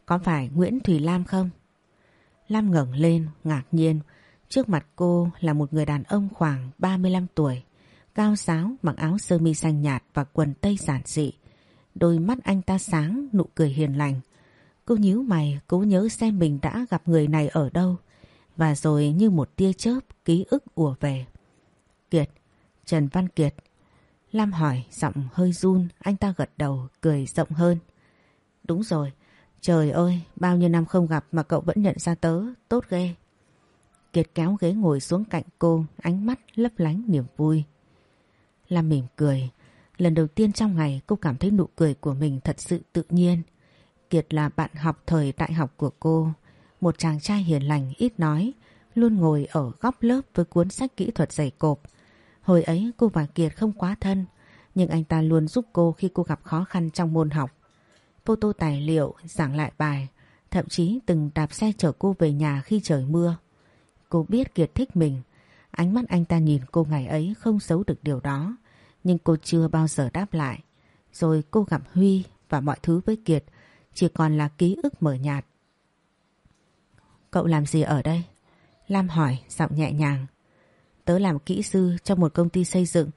có phải Nguyễn Thùy Lam không? Lam ngẩng lên, ngạc nhiên. Trước mặt cô là một người đàn ông khoảng 35 tuổi. Cao giáo, mặc áo sơ mi xanh nhạt và quần tây giản dị. Đôi mắt anh ta sáng, nụ cười hiền lành. Cô nhíu mày, cố nhớ xem mình đã gặp người này ở đâu. Và rồi như một tia chớp, ký ức ùa về. Kiệt, Trần Văn Kiệt. Lam hỏi giọng hơi run, anh ta gật đầu, cười rộng hơn. Đúng rồi, trời ơi, bao nhiêu năm không gặp mà cậu vẫn nhận ra tớ, tốt ghê. Kiệt kéo ghế ngồi xuống cạnh cô, ánh mắt lấp lánh niềm vui. Lam mỉm cười, lần đầu tiên trong ngày cô cảm thấy nụ cười của mình thật sự tự nhiên. Kiệt là bạn học thời đại học của cô, một chàng trai hiền lành ít nói, luôn ngồi ở góc lớp với cuốn sách kỹ thuật dày cộp, Hồi ấy cô và Kiệt không quá thân, nhưng anh ta luôn giúp cô khi cô gặp khó khăn trong môn học. Phô tô tài liệu, giảng lại bài, thậm chí từng đạp xe chở cô về nhà khi trời mưa. Cô biết Kiệt thích mình, ánh mắt anh ta nhìn cô ngày ấy không xấu được điều đó, nhưng cô chưa bao giờ đáp lại. Rồi cô gặp Huy và mọi thứ với Kiệt chỉ còn là ký ức mờ nhạt. Cậu làm gì ở đây? Lam hỏi giọng nhẹ nhàng. Tớ làm kỹ sư cho một công ty xây dựng.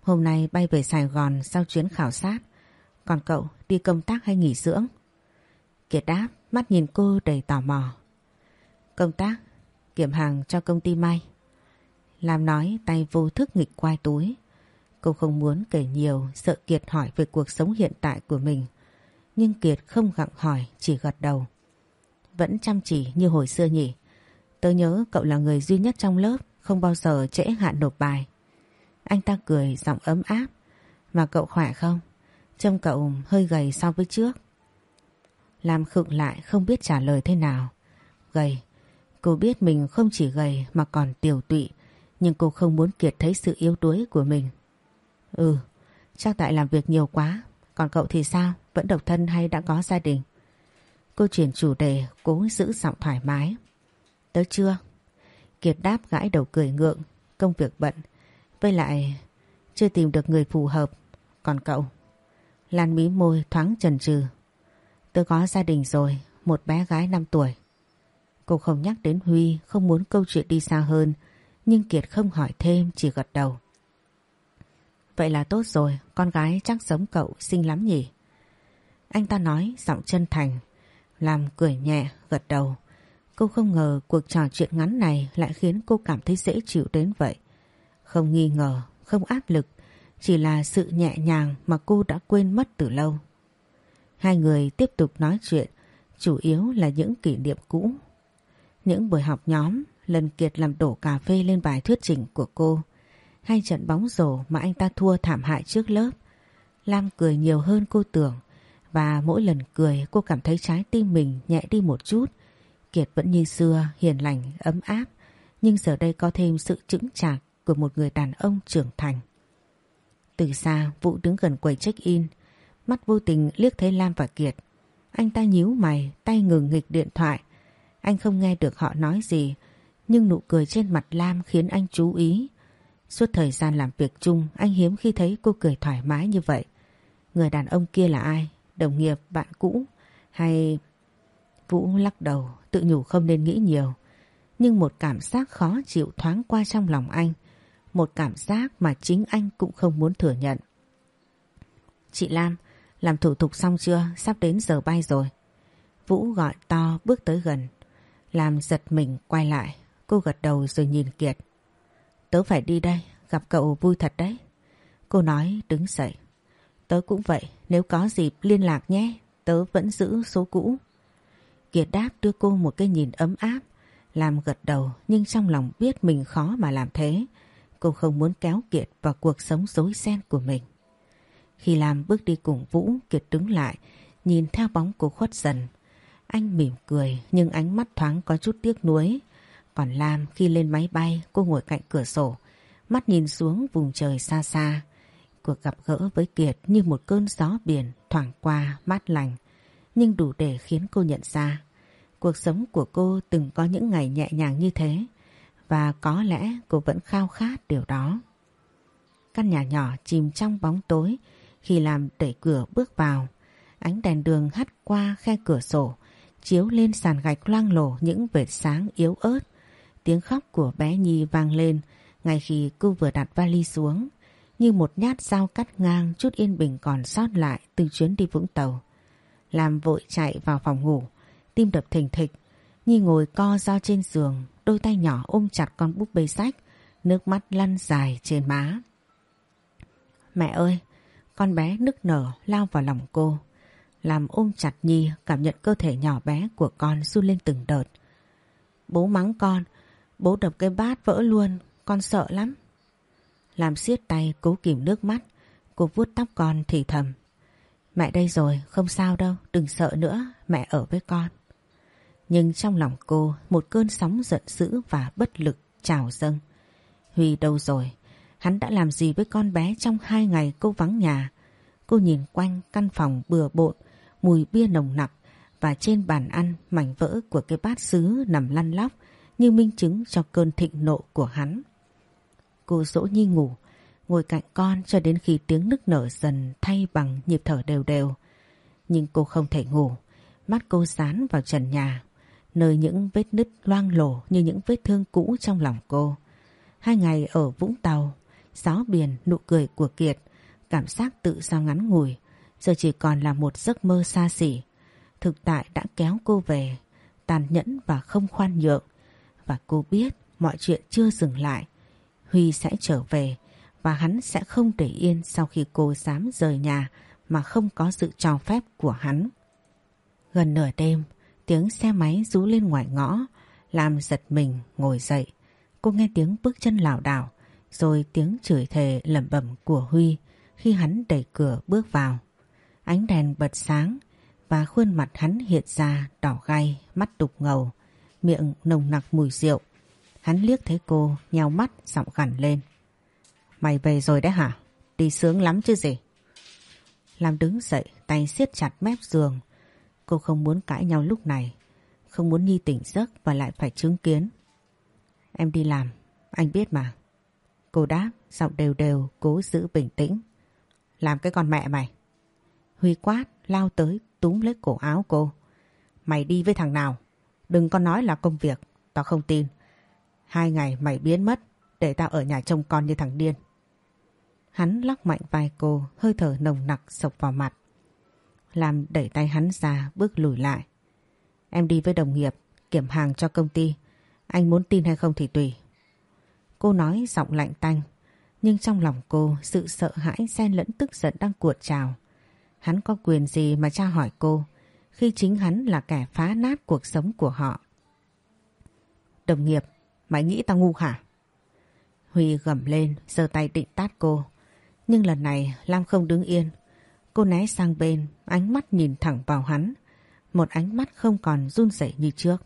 Hôm nay bay về Sài Gòn sau chuyến khảo sát. Còn cậu đi công tác hay nghỉ dưỡng? Kiệt đáp, mắt nhìn cô đầy tò mò. Công tác, kiểm hàng cho công ty may. Lam nói tay vô thức nghịch quai túi. Cô không muốn kể nhiều, sợ Kiệt hỏi về cuộc sống hiện tại của mình. Nhưng Kiệt không gặng hỏi, chỉ gật đầu. Vẫn chăm chỉ như hồi xưa nhỉ. Tớ nhớ cậu là người duy nhất trong lớp không bao giờ trễ hạn nộp bài. Anh ta cười giọng ấm áp. Mà cậu khỏe không? Trông cậu hơi gầy so với trước. Làm khựng lại không biết trả lời thế nào. Gầy. Cô biết mình không chỉ gầy mà còn tiểu tụy. Nhưng cô không muốn kiệt thấy sự yếu đuối của mình. Ừ, chắc tại làm việc nhiều quá. Còn cậu thì sao? Vẫn độc thân hay đã có gia đình? Cô chuyển chủ đề cố giữ giọng thoải mái. Tới chưa. Kiệt đáp gãi đầu cười ngượng, công việc bận. Với lại, chưa tìm được người phù hợp. Còn cậu? Lan mí môi thoáng chần chừ. Tôi có gia đình rồi, một bé gái 5 tuổi. Cô không nhắc đến Huy, không muốn câu chuyện đi xa hơn. Nhưng Kiệt không hỏi thêm, chỉ gật đầu. Vậy là tốt rồi, con gái chắc sống cậu, xinh lắm nhỉ? Anh ta nói giọng chân thành, làm cười nhẹ, gật đầu. Cô không ngờ cuộc trò chuyện ngắn này lại khiến cô cảm thấy dễ chịu đến vậy. Không nghi ngờ, không áp lực, chỉ là sự nhẹ nhàng mà cô đã quên mất từ lâu. Hai người tiếp tục nói chuyện, chủ yếu là những kỷ niệm cũ. Những buổi học nhóm, lần Kiệt làm đổ cà phê lên bài thuyết trình của cô, hay trận bóng rổ mà anh ta thua thảm hại trước lớp. Lam cười nhiều hơn cô tưởng, và mỗi lần cười cô cảm thấy trái tim mình nhẹ đi một chút Kiệt vẫn như xưa hiền lành, ấm áp nhưng giờ đây có thêm sự chững chạc của một người đàn ông trưởng thành. Từ xa Vũ đứng gần quầy check-in mắt vô tình liếc thấy Lam và Kiệt. Anh ta nhíu mày, tay ngừng nghịch điện thoại. Anh không nghe được họ nói gì nhưng nụ cười trên mặt Lam khiến anh chú ý. Suốt thời gian làm việc chung anh hiếm khi thấy cô cười thoải mái như vậy. Người đàn ông kia là ai? Đồng nghiệp, bạn cũ? Hay... Vũ lắc đầu tự nhủ không nên nghĩ nhiều. Nhưng một cảm giác khó chịu thoáng qua trong lòng anh. Một cảm giác mà chính anh cũng không muốn thừa nhận. Chị Lam, làm thủ tục xong chưa? Sắp đến giờ bay rồi. Vũ gọi to bước tới gần. Lam giật mình quay lại. Cô gật đầu rồi nhìn Kiệt. Tớ phải đi đây, gặp cậu vui thật đấy. Cô nói đứng dậy. Tớ cũng vậy, nếu có dịp liên lạc nhé, tớ vẫn giữ số cũ. Kiệt đáp đưa cô một cái nhìn ấm áp, làm gật đầu nhưng trong lòng biết mình khó mà làm thế. Cô không muốn kéo Kiệt vào cuộc sống rối ren của mình. Khi làm bước đi cùng Vũ, Kiệt đứng lại, nhìn theo bóng cô khuất dần. Anh mỉm cười nhưng ánh mắt thoáng có chút tiếc nuối. Còn Lam khi lên máy bay cô ngồi cạnh cửa sổ, mắt nhìn xuống vùng trời xa xa. Cuộc gặp gỡ với Kiệt như một cơn gió biển thoảng qua mát lành nhưng đủ để khiến cô nhận ra cuộc sống của cô từng có những ngày nhẹ nhàng như thế và có lẽ cô vẫn khao khát điều đó. Căn nhà nhỏ chìm trong bóng tối khi làm đẩy cửa bước vào. Ánh đèn đường hắt qua khe cửa sổ, chiếu lên sàn gạch loang lổ những vệt sáng yếu ớt. Tiếng khóc của bé Nhi vang lên ngay khi cô vừa đặt vali xuống, như một nhát dao cắt ngang chút yên bình còn sót lại từ chuyến đi Vũng Tàu. Làm vội chạy vào phòng ngủ, tim đập thình thịch. Nhi ngồi co ra trên giường, đôi tay nhỏ ôm chặt con búp bê sách, nước mắt lăn dài trên má. Mẹ ơi, con bé nức nở lao vào lòng cô. Làm ôm chặt Nhi cảm nhận cơ thể nhỏ bé của con run lên từng đợt. Bố mắng con, bố đập cái bát vỡ luôn, con sợ lắm. Làm siết tay cố kìm nước mắt, cô vuốt tóc con thì thầm. Mẹ đây rồi, không sao đâu, đừng sợ nữa, mẹ ở với con. Nhưng trong lòng cô, một cơn sóng giận dữ và bất lực trào dâng. Huy đâu rồi? Hắn đã làm gì với con bé trong hai ngày cô vắng nhà? Cô nhìn quanh căn phòng bừa bộn, mùi bia nồng nặc và trên bàn ăn mảnh vỡ của cái bát sứ nằm lăn lóc như minh chứng cho cơn thịnh nộ của hắn. Cô dỗ nhi ngủ, ngồi cạnh con cho đến khi tiếng nức nở dần thay bằng nhịp thở đều đều. Nhưng cô không thể ngủ, mắt cô dán vào trần nhà, nơi những vết nứt loang lổ như những vết thương cũ trong lòng cô. Hai ngày ở Vũng Tàu, gió biển nụ cười của Kiệt, cảm giác tự sao ngắn ngủi, giờ chỉ còn là một giấc mơ xa xỉ. Thực tại đã kéo cô về, tàn nhẫn và không khoan nhượng. Và cô biết mọi chuyện chưa dừng lại. Huy sẽ trở về và hắn sẽ không để yên sau khi cô dám rời nhà mà không có sự cho phép của hắn. Gần nửa đêm, tiếng xe máy rú lên ngoài ngõ, làm giật mình ngồi dậy. Cô nghe tiếng bước chân lảo đảo, rồi tiếng chửi thề lẩm bẩm của Huy khi hắn đẩy cửa bước vào. Ánh đèn bật sáng và khuôn mặt hắn hiện ra đỏ gai, mắt đục ngầu, miệng nồng nặc mùi rượu. Hắn liếc thấy cô, nheo mắt, giọng gằn lên. Mày về rồi đấy hả? Đi sướng lắm chứ gì? Làm đứng dậy, tay siết chặt mép giường. Cô không muốn cãi nhau lúc này. Không muốn Nhi tỉnh giấc và lại phải chứng kiến. Em đi làm, anh biết mà. Cô đáp, giọng đều đều, cố giữ bình tĩnh. Làm cái con mẹ mày. Huy quát, lao tới, túm lấy cổ áo cô. Mày đi với thằng nào? Đừng có nói là công việc, tao không tin. Hai ngày mày biến mất, để tao ở nhà trông con như thằng điên. Hắn lắc mạnh vai cô, hơi thở nồng nặc sộc vào mặt. Làm đẩy tay hắn ra, bước lùi lại. Em đi với đồng nghiệp, kiểm hàng cho công ty. Anh muốn tin hay không thì tùy. Cô nói giọng lạnh tanh, nhưng trong lòng cô sự sợ hãi xen lẫn tức giận đang cuột trào. Hắn có quyền gì mà tra hỏi cô khi chính hắn là kẻ phá nát cuộc sống của họ. Đồng nghiệp, mày nghĩ tao ngu hả? Huy gầm lên, giơ tay định tát cô. Nhưng lần này Lam không đứng yên. Cô né sang bên, ánh mắt nhìn thẳng vào hắn. Một ánh mắt không còn run rẩy như trước.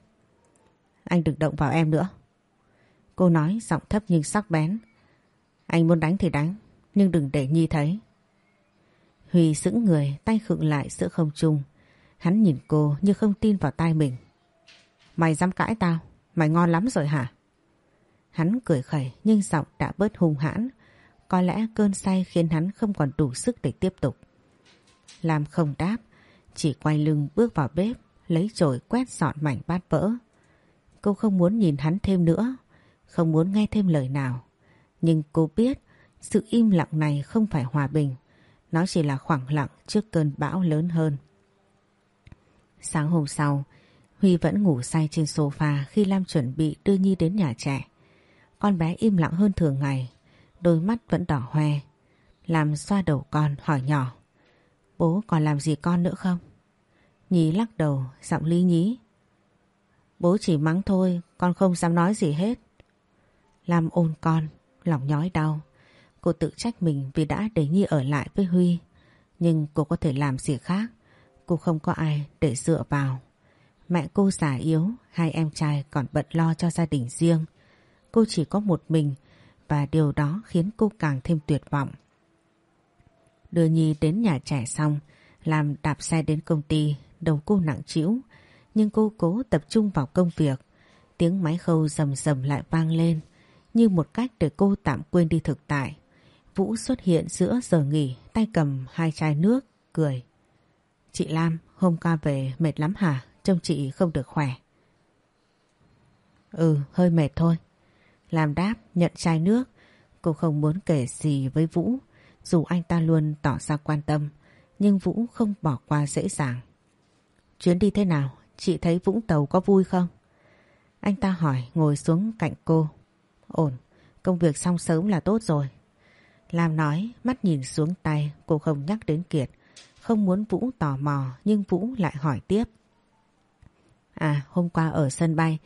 Anh đừng động vào em nữa. Cô nói giọng thấp nhưng sắc bén. Anh muốn đánh thì đánh, nhưng đừng để Nhi thấy. Huy sững người, tay khựng lại giữa không trung. Hắn nhìn cô như không tin vào tai mình. Mày dám cãi tao, mày ngon lắm rồi hả? Hắn cười khẩy nhưng giọng đã bớt hung hãn. Có lẽ cơn say khiến hắn không còn đủ sức để tiếp tục. Lam không đáp, chỉ quay lưng bước vào bếp, lấy chổi quét dọn mảnh bát vỡ. Cô không muốn nhìn hắn thêm nữa, không muốn nghe thêm lời nào. Nhưng cô biết sự im lặng này không phải hòa bình, nó chỉ là khoảng lặng trước cơn bão lớn hơn. Sáng hôm sau, Huy vẫn ngủ say trên sofa khi Lam chuẩn bị đưa Nhi đến nhà trẻ. Con bé im lặng hơn thường ngày, đôi mắt vẫn đỏ hoe. Làm xoa đầu con hỏi nhỏ. Bố còn làm gì con nữa không? Nhí lắc đầu, giọng lý nhí. Bố chỉ mắng thôi, con không dám nói gì hết. Làm ôn con, lòng nhói đau. Cô tự trách mình vì đã để Nhi ở lại với Huy. Nhưng cô có thể làm gì khác. Cô không có ai để dựa vào. Mẹ cô già yếu, hai em trai còn bận lo cho gia đình riêng. Cô chỉ có một mình và điều đó khiến cô càng thêm tuyệt vọng. Đưa Nhi đến nhà trẻ xong, làm đạp xe đến công ty, đầu cô nặng trĩu, nhưng cô cố tập trung vào công việc. Tiếng máy khâu rầm rầm lại vang lên, như một cách để cô tạm quên đi thực tại. Vũ xuất hiện giữa giờ nghỉ, tay cầm hai chai nước, cười. Chị Lam, hôm qua về mệt lắm hả? Trông chị không được khỏe. Ừ, hơi mệt thôi. Làm đáp nhận chai nước. Cô không muốn kể gì với Vũ. Dù anh ta luôn tỏ ra quan tâm. Nhưng Vũ không bỏ qua dễ dàng. Chuyến đi thế nào? Chị thấy Vũng Tàu có vui không? Anh ta hỏi ngồi xuống cạnh cô. Ổn, công việc xong sớm là tốt rồi. làm nói, mắt nhìn xuống tay, cô không nhắc đến Kiệt. Không muốn Vũ tò mò, nhưng Vũ lại hỏi tiếp. À, hôm qua ở sân bay,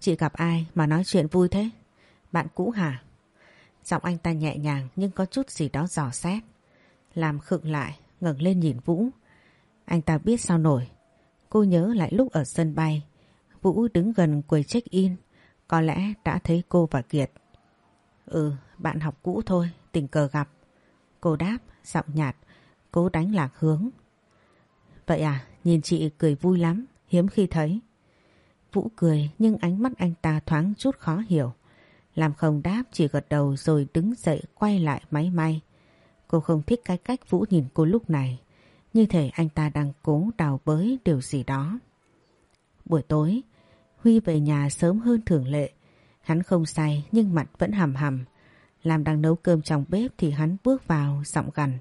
chị gặp ai mà nói chuyện vui thế? Bạn cũ hả? Giọng anh ta nhẹ nhàng nhưng có chút gì đó dò xét. Làm khựng lại, ngẩng lên nhìn Vũ. Anh ta biết sao nổi. Cô nhớ lại lúc ở sân bay. Vũ đứng gần quầy check-in. Có lẽ đã thấy cô và Kiệt. Ừ, bạn học cũ thôi, tình cờ gặp. Cô đáp, giọng nhạt, cố đánh lạc hướng. Vậy à, nhìn chị cười vui lắm, hiếm khi thấy. Vũ cười nhưng ánh mắt anh ta thoáng chút khó hiểu. Làm không đáp chỉ gật đầu rồi đứng dậy quay lại máy may. Cô không thích cái cách Vũ nhìn cô lúc này. Như thể anh ta đang cố đào bới điều gì đó. Buổi tối, Huy về nhà sớm hơn thường lệ. Hắn không say nhưng mặt vẫn hầm hầm. Làm đang nấu cơm trong bếp thì hắn bước vào giọng gần.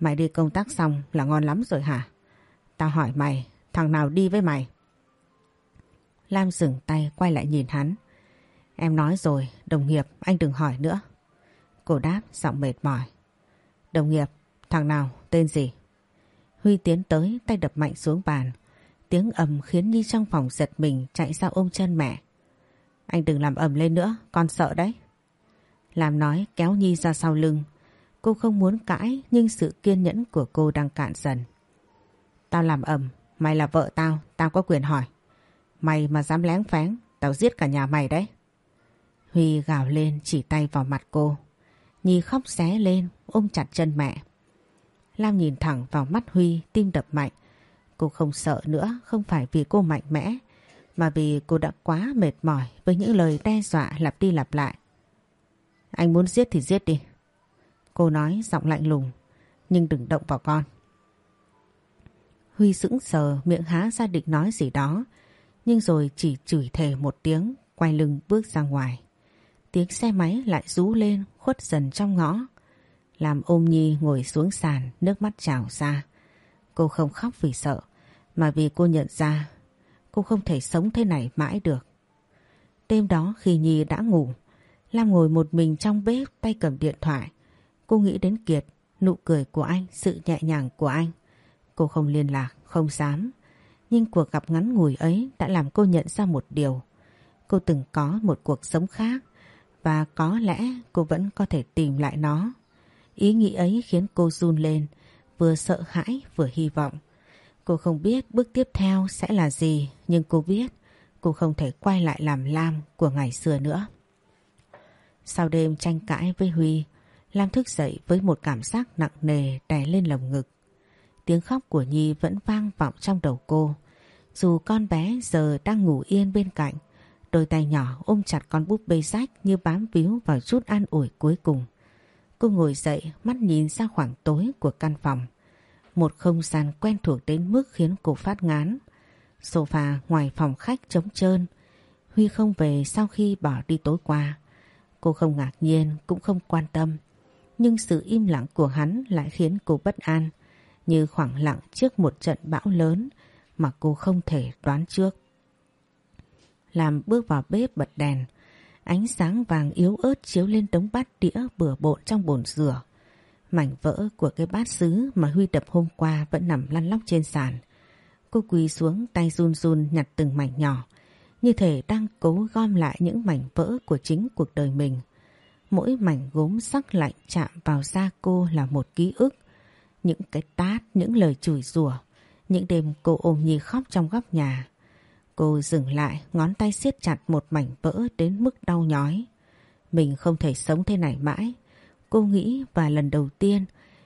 Mày đi công tác xong là ngon lắm rồi hả? Tao hỏi mày, thằng nào đi với mày? Lam dừng tay quay lại nhìn hắn. Em nói rồi, đồng nghiệp, anh đừng hỏi nữa. Cô đáp, giọng mệt mỏi. Đồng nghiệp, thằng nào, tên gì? Huy tiến tới, tay đập mạnh xuống bàn. Tiếng ầm khiến Nhi trong phòng giật mình chạy ra ôm chân mẹ. Anh đừng làm ầm lên nữa, con sợ đấy. Làm nói kéo Nhi ra sau lưng. Cô không muốn cãi nhưng sự kiên nhẫn của cô đang cạn dần. Tao làm ầm, mày là vợ tao, tao có quyền hỏi. Mày mà dám lén phén, tao giết cả nhà mày đấy. Huy gào lên chỉ tay vào mặt cô. Nhi khóc xé lên, ôm chặt chân mẹ. Lam nhìn thẳng vào mắt Huy, tim đập mạnh. Cô không sợ nữa, không phải vì cô mạnh mẽ, mà vì cô đã quá mệt mỏi với những lời đe dọa lặp đi lặp lại. Anh muốn giết thì giết đi. Cô nói giọng lạnh lùng, nhưng đừng động vào con. Huy sững sờ, miệng há ra định nói gì đó, nhưng rồi chỉ chửi thề một tiếng, quay lưng bước ra ngoài tiếng xe máy lại rú lên khuất dần trong ngõ. Làm ôm Nhi ngồi xuống sàn, nước mắt trào ra. Cô không khóc vì sợ, mà vì cô nhận ra cô không thể sống thế này mãi được. Đêm đó khi Nhi đã ngủ, Lam ngồi một mình trong bếp tay cầm điện thoại. Cô nghĩ đến Kiệt, nụ cười của anh, sự nhẹ nhàng của anh. Cô không liên lạc, không dám. Nhưng cuộc gặp ngắn ngủi ấy đã làm cô nhận ra một điều. Cô từng có một cuộc sống khác và có lẽ cô vẫn có thể tìm lại nó. Ý nghĩ ấy khiến cô run lên, vừa sợ hãi vừa hy vọng. Cô không biết bước tiếp theo sẽ là gì, nhưng cô biết cô không thể quay lại làm Lam của ngày xưa nữa. Sau đêm tranh cãi với Huy, Lam thức dậy với một cảm giác nặng nề đè lên lồng ngực. Tiếng khóc của Nhi vẫn vang vọng trong đầu cô. Dù con bé giờ đang ngủ yên bên cạnh, Đôi tay nhỏ ôm chặt con búp bê rách như bám víu vào chút an ủi cuối cùng. Cô ngồi dậy, mắt nhìn ra khoảng tối của căn phòng. Một không gian quen thuộc đến mức khiến cô phát ngán. Sofa ngoài phòng khách trống trơn. Huy không về sau khi bỏ đi tối qua. Cô không ngạc nhiên, cũng không quan tâm. Nhưng sự im lặng của hắn lại khiến cô bất an. Như khoảng lặng trước một trận bão lớn mà cô không thể đoán trước làm bước vào bếp bật đèn. Ánh sáng vàng yếu ớt chiếu lên đống bát đĩa bừa bộn trong bồn rửa. Mảnh vỡ của cái bát xứ mà Huy đập hôm qua vẫn nằm lăn lóc trên sàn. Cô quỳ xuống tay run run nhặt từng mảnh nhỏ, như thể đang cố gom lại những mảnh vỡ của chính cuộc đời mình. Mỗi mảnh gốm sắc lạnh chạm vào da cô là một ký ức. Những cái tát, những lời chửi rủa những đêm cô ôm Nhi khóc trong góc nhà. Cô dừng lại, ngón tay siết chặt một mảnh vỡ đến mức đau nhói. Mình không thể sống thế này mãi. Cô nghĩ và lần đầu tiên,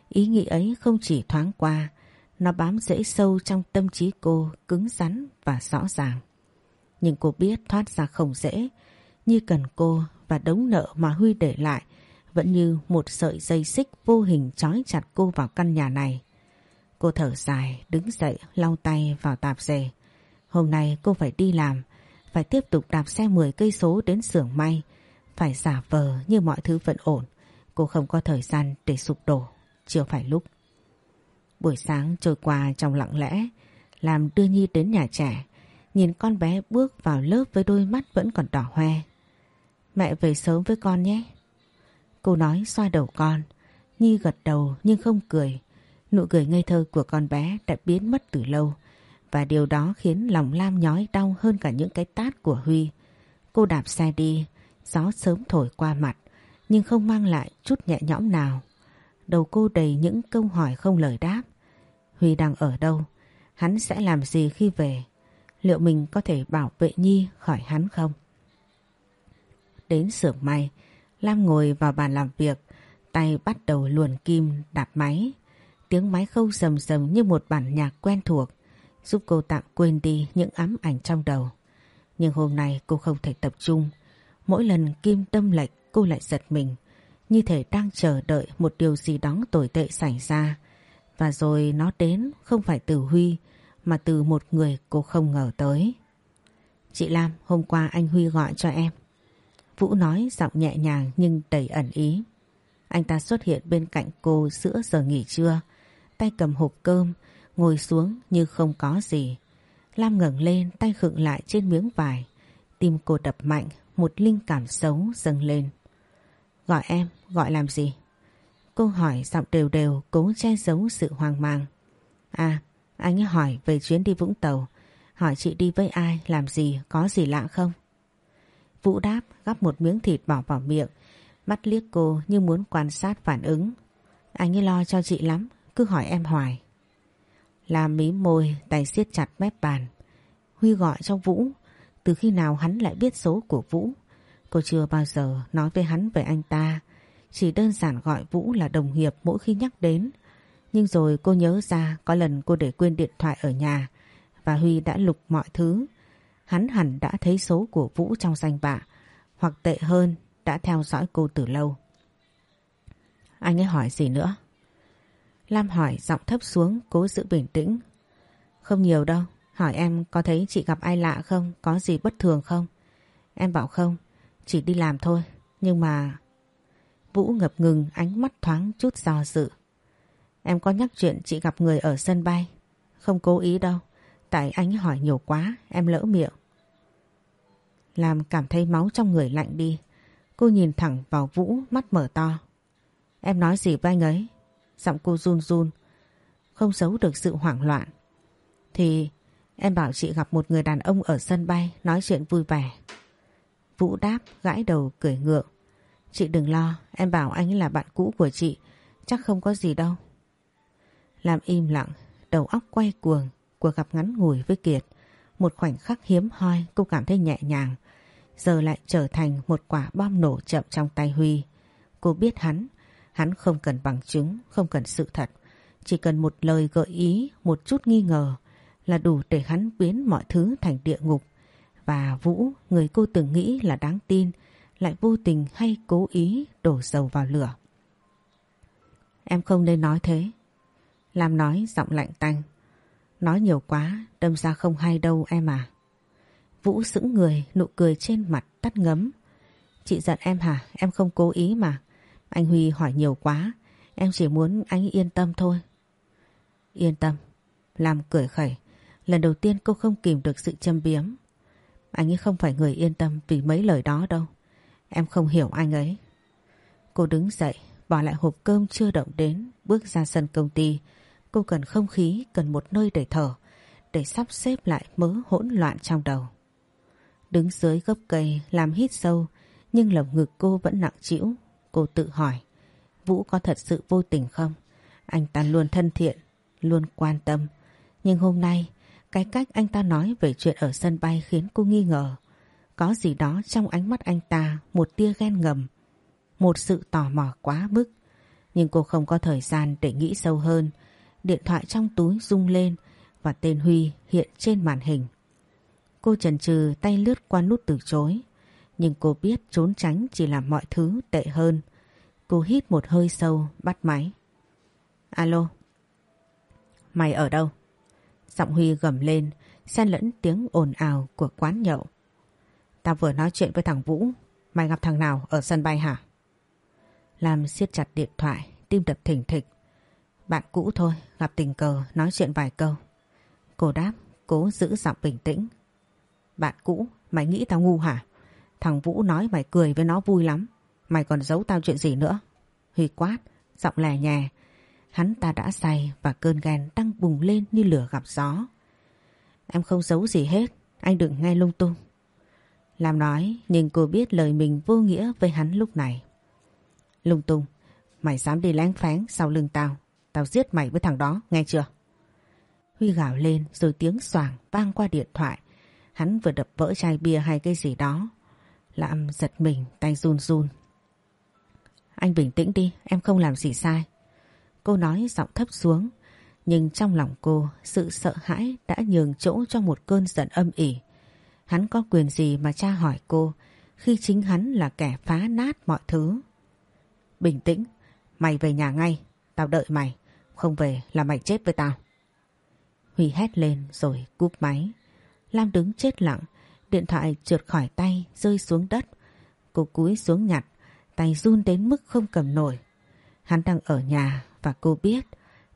ý nghĩ ấy không chỉ thoáng qua, nó bám rễ sâu trong tâm trí cô cứng rắn và rõ ràng. Nhưng cô biết thoát ra không dễ, như cần cô và đống nợ mà Huy để lại vẫn như một sợi dây xích vô hình trói chặt cô vào căn nhà này. Cô thở dài, đứng dậy, lau tay vào tạp dề. Hôm nay cô phải đi làm, phải tiếp tục đạp xe 10 cây số đến xưởng may, phải giả vờ như mọi thứ vẫn ổn, cô không có thời gian để sụp đổ, chưa phải lúc. Buổi sáng trôi qua trong lặng lẽ, làm đưa Nhi đến nhà trẻ, nhìn con bé bước vào lớp với đôi mắt vẫn còn đỏ hoe. Mẹ về sớm với con nhé. Cô nói xoa đầu con, Nhi gật đầu nhưng không cười. Nụ cười ngây thơ của con bé đã biến mất từ lâu, và điều đó khiến lòng Lam nhói đau hơn cả những cái tát của Huy. Cô đạp xe đi, gió sớm thổi qua mặt, nhưng không mang lại chút nhẹ nhõm nào. Đầu cô đầy những câu hỏi không lời đáp. Huy đang ở đâu? Hắn sẽ làm gì khi về? Liệu mình có thể bảo vệ Nhi khỏi hắn không? Đến xưởng may, Lam ngồi vào bàn làm việc, tay bắt đầu luồn kim đạp máy. Tiếng máy khâu rầm rầm như một bản nhạc quen thuộc giúp cô tạm quên đi những ám ảnh trong đầu. Nhưng hôm nay cô không thể tập trung. Mỗi lần kim tâm lệch cô lại giật mình. Như thể đang chờ đợi một điều gì đó tồi tệ xảy ra. Và rồi nó đến không phải từ Huy mà từ một người cô không ngờ tới. Chị Lam, hôm qua anh Huy gọi cho em. Vũ nói giọng nhẹ nhàng nhưng đầy ẩn ý. Anh ta xuất hiện bên cạnh cô giữa giờ nghỉ trưa, tay cầm hộp cơm, Ngồi xuống như không có gì. Lam ngẩng lên tay khựng lại trên miếng vải. Tim cô đập mạnh, một linh cảm xấu dâng lên. Gọi em, gọi làm gì? Cô hỏi giọng đều đều cố che giấu sự hoang mang. À, anh ấy hỏi về chuyến đi Vũng Tàu. Hỏi chị đi với ai, làm gì, có gì lạ không? Vũ đáp gắp một miếng thịt bỏ vào miệng. Mắt liếc cô như muốn quan sát phản ứng. Anh ấy lo cho chị lắm, cứ hỏi em hoài. La mí môi, tay siết chặt mép bàn. Huy gọi cho Vũ. Từ khi nào hắn lại biết số của Vũ? Cô chưa bao giờ nói với hắn về anh ta. Chỉ đơn giản gọi Vũ là đồng nghiệp mỗi khi nhắc đến. Nhưng rồi cô nhớ ra có lần cô để quên điện thoại ở nhà Và Huy đã lục mọi thứ. Hắn hẳn đã thấy số của Vũ trong danh bạ, Hoặc tệ hơn, đã theo dõi cô từ lâu. Anh ấy hỏi gì nữa? Lam hỏi giọng thấp xuống cố giữ bình tĩnh. Không nhiều đâu, hỏi em có thấy chị gặp ai lạ không, có gì bất thường không? Em bảo không, chỉ đi làm thôi, nhưng mà... Vũ ngập ngừng ánh mắt thoáng chút do dự. Em có nhắc chuyện chị gặp người ở sân bay. Không cố ý đâu, tại anh hỏi nhiều quá, em lỡ miệng. Làm cảm thấy máu trong người lạnh đi. Cô nhìn thẳng vào Vũ mắt mở to. Em nói gì với anh ấy? Giọng cô run run. Không giấu được sự hoảng loạn. Thì em bảo chị gặp một người đàn ông ở sân bay Nói chuyện vui vẻ. Vũ đáp, gãi đầu, cười ngượng. Chị đừng lo, Em bảo anh là bạn cũ của chị, Chắc không có gì đâu. Làm im lặng, Đầu óc quay cuồng, Cuộc gặp ngắn ngủi với Kiệt. Một khoảnh khắc hiếm hoi, Cô cảm thấy nhẹ nhàng. Giờ lại trở thành một quả bom nổ chậm trong tay Huy. Cô biết hắn Hắn không cần bằng chứng, không cần sự thật. Chỉ cần một lời gợi ý, một chút nghi ngờ là đủ để hắn biến mọi thứ thành địa ngục. Và Vũ, người cô từng nghĩ là đáng tin, lại vô tình hay cố ý đổ dầu vào lửa. Em không nên nói thế. Lam nói giọng lạnh tanh. Nói nhiều quá, đâm ra không hay đâu em à. Vũ sững người, nụ cười trên mặt tắt ngấm. Chị giận em hả? Em không cố ý mà. Anh Huy hỏi nhiều quá, em chỉ muốn anh yên tâm thôi. Yên tâm, làm cười khẩy, lần đầu tiên cô không kìm được sự châm biếm. Anh ấy không phải người yên tâm vì mấy lời đó đâu. Em không hiểu anh ấy. Cô đứng dậy, bỏ lại hộp cơm chưa động đến, bước ra sân công ty. Cô cần không khí, cần một nơi để thở, để sắp xếp lại mớ hỗn loạn trong đầu. Đứng dưới gốc cây, làm hít sâu, nhưng lồng ngực cô vẫn nặng chịu cô tự hỏi Vũ có thật sự vô tình không? Anh ta luôn thân thiện, luôn quan tâm. Nhưng hôm nay, cái cách anh ta nói về chuyện ở sân bay khiến cô nghi ngờ. Có gì đó trong ánh mắt anh ta một tia ghen ngầm, một sự tò mò quá mức. Nhưng cô không có thời gian để nghĩ sâu hơn. Điện thoại trong túi rung lên và tên Huy hiện trên màn hình. Cô chần chừ tay lướt qua nút từ chối nhưng cô biết trốn tránh chỉ làm mọi thứ tệ hơn. Cô hít một hơi sâu, bắt máy. Alo. Mày ở đâu? Giọng Huy gầm lên, xen lẫn tiếng ồn ào của quán nhậu. Tao vừa nói chuyện với thằng Vũ, mày gặp thằng nào ở sân bay hả? Làm siết chặt điện thoại, tim đập thỉnh thịch. Bạn cũ thôi, gặp tình cờ, nói chuyện vài câu. Cô đáp, cố giữ giọng bình tĩnh. Bạn cũ, mày nghĩ tao ngu hả? Thằng Vũ nói mày cười với nó vui lắm. Mày còn giấu tao chuyện gì nữa? Huy quát, giọng lè nhè. Hắn ta đã say và cơn ghen đang bùng lên như lửa gặp gió. Em không giấu gì hết, anh đừng nghe lung tung. làm nói nhưng cô biết lời mình vô nghĩa với hắn lúc này. Lung tung, mày dám đi lén phén sau lưng tao. Tao giết mày với thằng đó, nghe chưa? Huy gào lên rồi tiếng xoảng vang qua điện thoại. Hắn vừa đập vỡ chai bia hay cái gì đó Lạm giật mình tay run run. Anh bình tĩnh đi, em không làm gì sai. Cô nói giọng thấp xuống, nhưng trong lòng cô sự sợ hãi đã nhường chỗ cho một cơn giận âm ỉ. Hắn có quyền gì mà cha hỏi cô khi chính hắn là kẻ phá nát mọi thứ. Bình tĩnh, mày về nhà ngay, tao đợi mày, không về là mày chết với tao. Huy hét lên rồi cúp máy. Lam đứng chết lặng, Điện thoại trượt khỏi tay, rơi xuống đất. Cô cúi xuống nhặt, tay run đến mức không cầm nổi. Hắn đang ở nhà và cô biết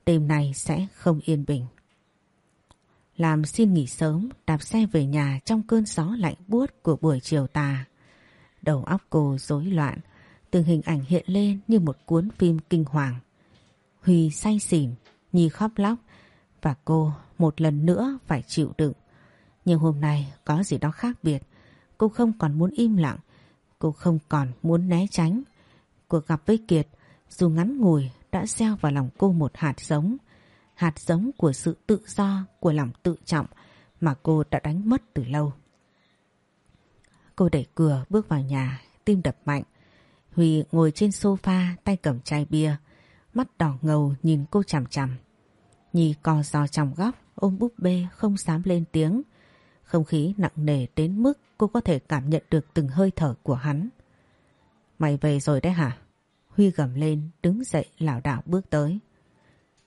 đêm này sẽ không yên bình. Làm xin nghỉ sớm, đạp xe về nhà trong cơn gió lạnh buốt của buổi chiều tà. Đầu óc cô rối loạn, từng hình ảnh hiện lên như một cuốn phim kinh hoàng. Huy say xỉn, Nhi khóc lóc và cô một lần nữa phải chịu đựng nhưng hôm nay có gì đó khác biệt. Cô không còn muốn im lặng. Cô không còn muốn né tránh. Cuộc gặp với Kiệt dù ngắn ngủi đã gieo vào lòng cô một hạt giống. Hạt giống của sự tự do, của lòng tự trọng mà cô đã đánh mất từ lâu. Cô đẩy cửa bước vào nhà, tim đập mạnh. Huy ngồi trên sofa tay cầm chai bia, mắt đỏ ngầu nhìn cô chằm chằm. Nhi co giò trong góc, ôm búp bê không dám lên tiếng. Không khí nặng nề đến mức cô có thể cảm nhận được từng hơi thở của hắn. Mày về rồi đấy hả? Huy gầm lên, đứng dậy lảo đảo bước tới.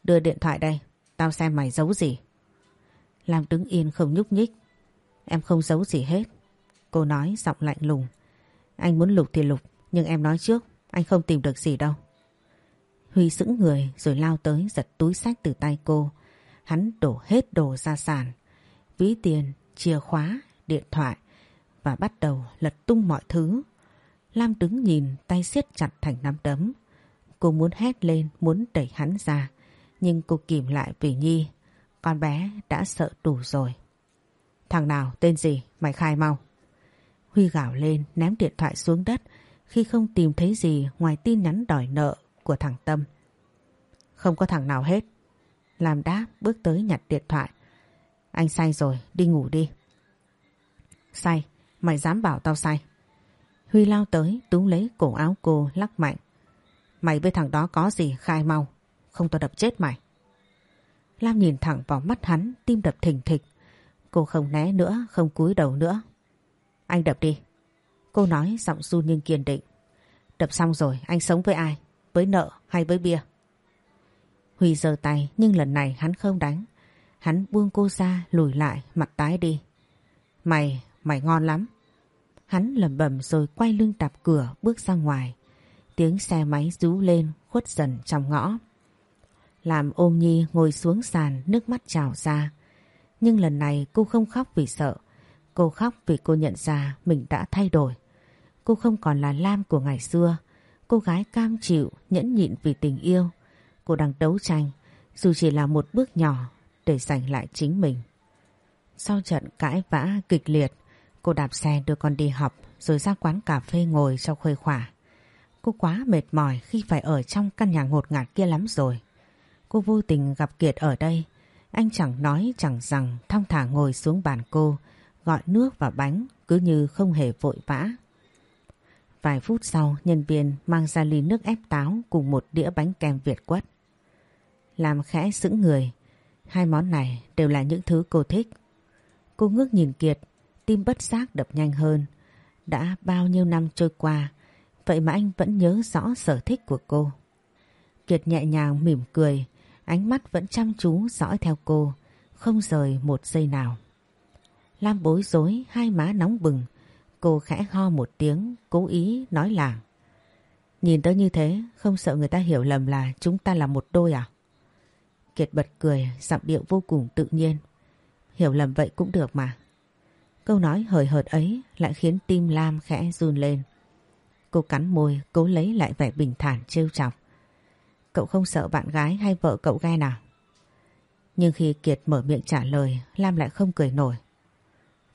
Đưa điện thoại đây, tao xem mày giấu gì. Lam đứng yên không nhúc nhích. Em không giấu gì hết. Cô nói giọng lạnh lùng. Anh muốn lục thì lục, nhưng em nói trước, anh không tìm được gì đâu. Huy sững người rồi lao tới giật túi sách từ tay cô. Hắn đổ hết đồ ra sàn. Ví tiền, chìa khóa, điện thoại và bắt đầu lật tung mọi thứ. Lam đứng nhìn tay siết chặt thành nắm đấm. Cô muốn hét lên, muốn đẩy hắn ra. Nhưng cô kìm lại vì Nhi. Con bé đã sợ đủ rồi. Thằng nào tên gì mày khai mau. Huy gào lên ném điện thoại xuống đất khi không tìm thấy gì ngoài tin nhắn đòi nợ của thằng Tâm. Không có thằng nào hết. Lam đáp bước tới nhặt điện thoại. Anh say rồi, đi ngủ đi. Say, mày dám bảo tao say. Huy lao tới, tú lấy cổ áo cô lắc mạnh. Mày với thằng đó có gì khai mau, không tao đập chết mày. Lam nhìn thẳng vào mắt hắn, tim đập thình thịch. Cô không né nữa, không cúi đầu nữa. Anh đập đi. Cô nói giọng run nhưng kiên định. Đập xong rồi, anh sống với ai? Với nợ hay với bia? Huy giơ tay nhưng lần này hắn không đánh. Hắn buông cô ra lùi lại mặt tái đi. Mày, mày ngon lắm. Hắn lầm bẩm rồi quay lưng đạp cửa bước ra ngoài. Tiếng xe máy rú lên khuất dần trong ngõ. Làm ôm nhi ngồi xuống sàn nước mắt trào ra. Nhưng lần này cô không khóc vì sợ. Cô khóc vì cô nhận ra mình đã thay đổi. Cô không còn là Lam của ngày xưa. Cô gái cam chịu, nhẫn nhịn vì tình yêu. Cô đang đấu tranh, dù chỉ là một bước nhỏ để giành lại chính mình. Sau trận cãi vã kịch liệt, cô đạp xe đưa con đi học rồi ra quán cà phê ngồi cho khuây khỏa. Cô quá mệt mỏi khi phải ở trong căn nhà ngột ngạt kia lắm rồi. Cô vô tình gặp Kiệt ở đây, anh chẳng nói chẳng rằng thong thả ngồi xuống bàn cô, gọi nước và bánh cứ như không hề vội vã. Vài phút sau, nhân viên mang ra ly nước ép táo cùng một đĩa bánh kem Việt quất. Làm khẽ sững người, Hai món này đều là những thứ cô thích. Cô ngước nhìn Kiệt, tim bất giác đập nhanh hơn. Đã bao nhiêu năm trôi qua, vậy mà anh vẫn nhớ rõ sở thích của cô. Kiệt nhẹ nhàng mỉm cười, ánh mắt vẫn chăm chú dõi theo cô, không rời một giây nào. Lam bối rối, hai má nóng bừng, cô khẽ ho một tiếng, cố ý nói là Nhìn tới như thế, không sợ người ta hiểu lầm là chúng ta là một đôi à? Kiệt bật cười, giọng điệu vô cùng tự nhiên. Hiểu lầm vậy cũng được mà. Câu nói hời hợt ấy lại khiến tim Lam khẽ run lên. Cô cắn môi, cố lấy lại vẻ bình thản trêu chọc. Cậu không sợ bạn gái hay vợ cậu ghen nào? Nhưng khi Kiệt mở miệng trả lời, Lam lại không cười nổi.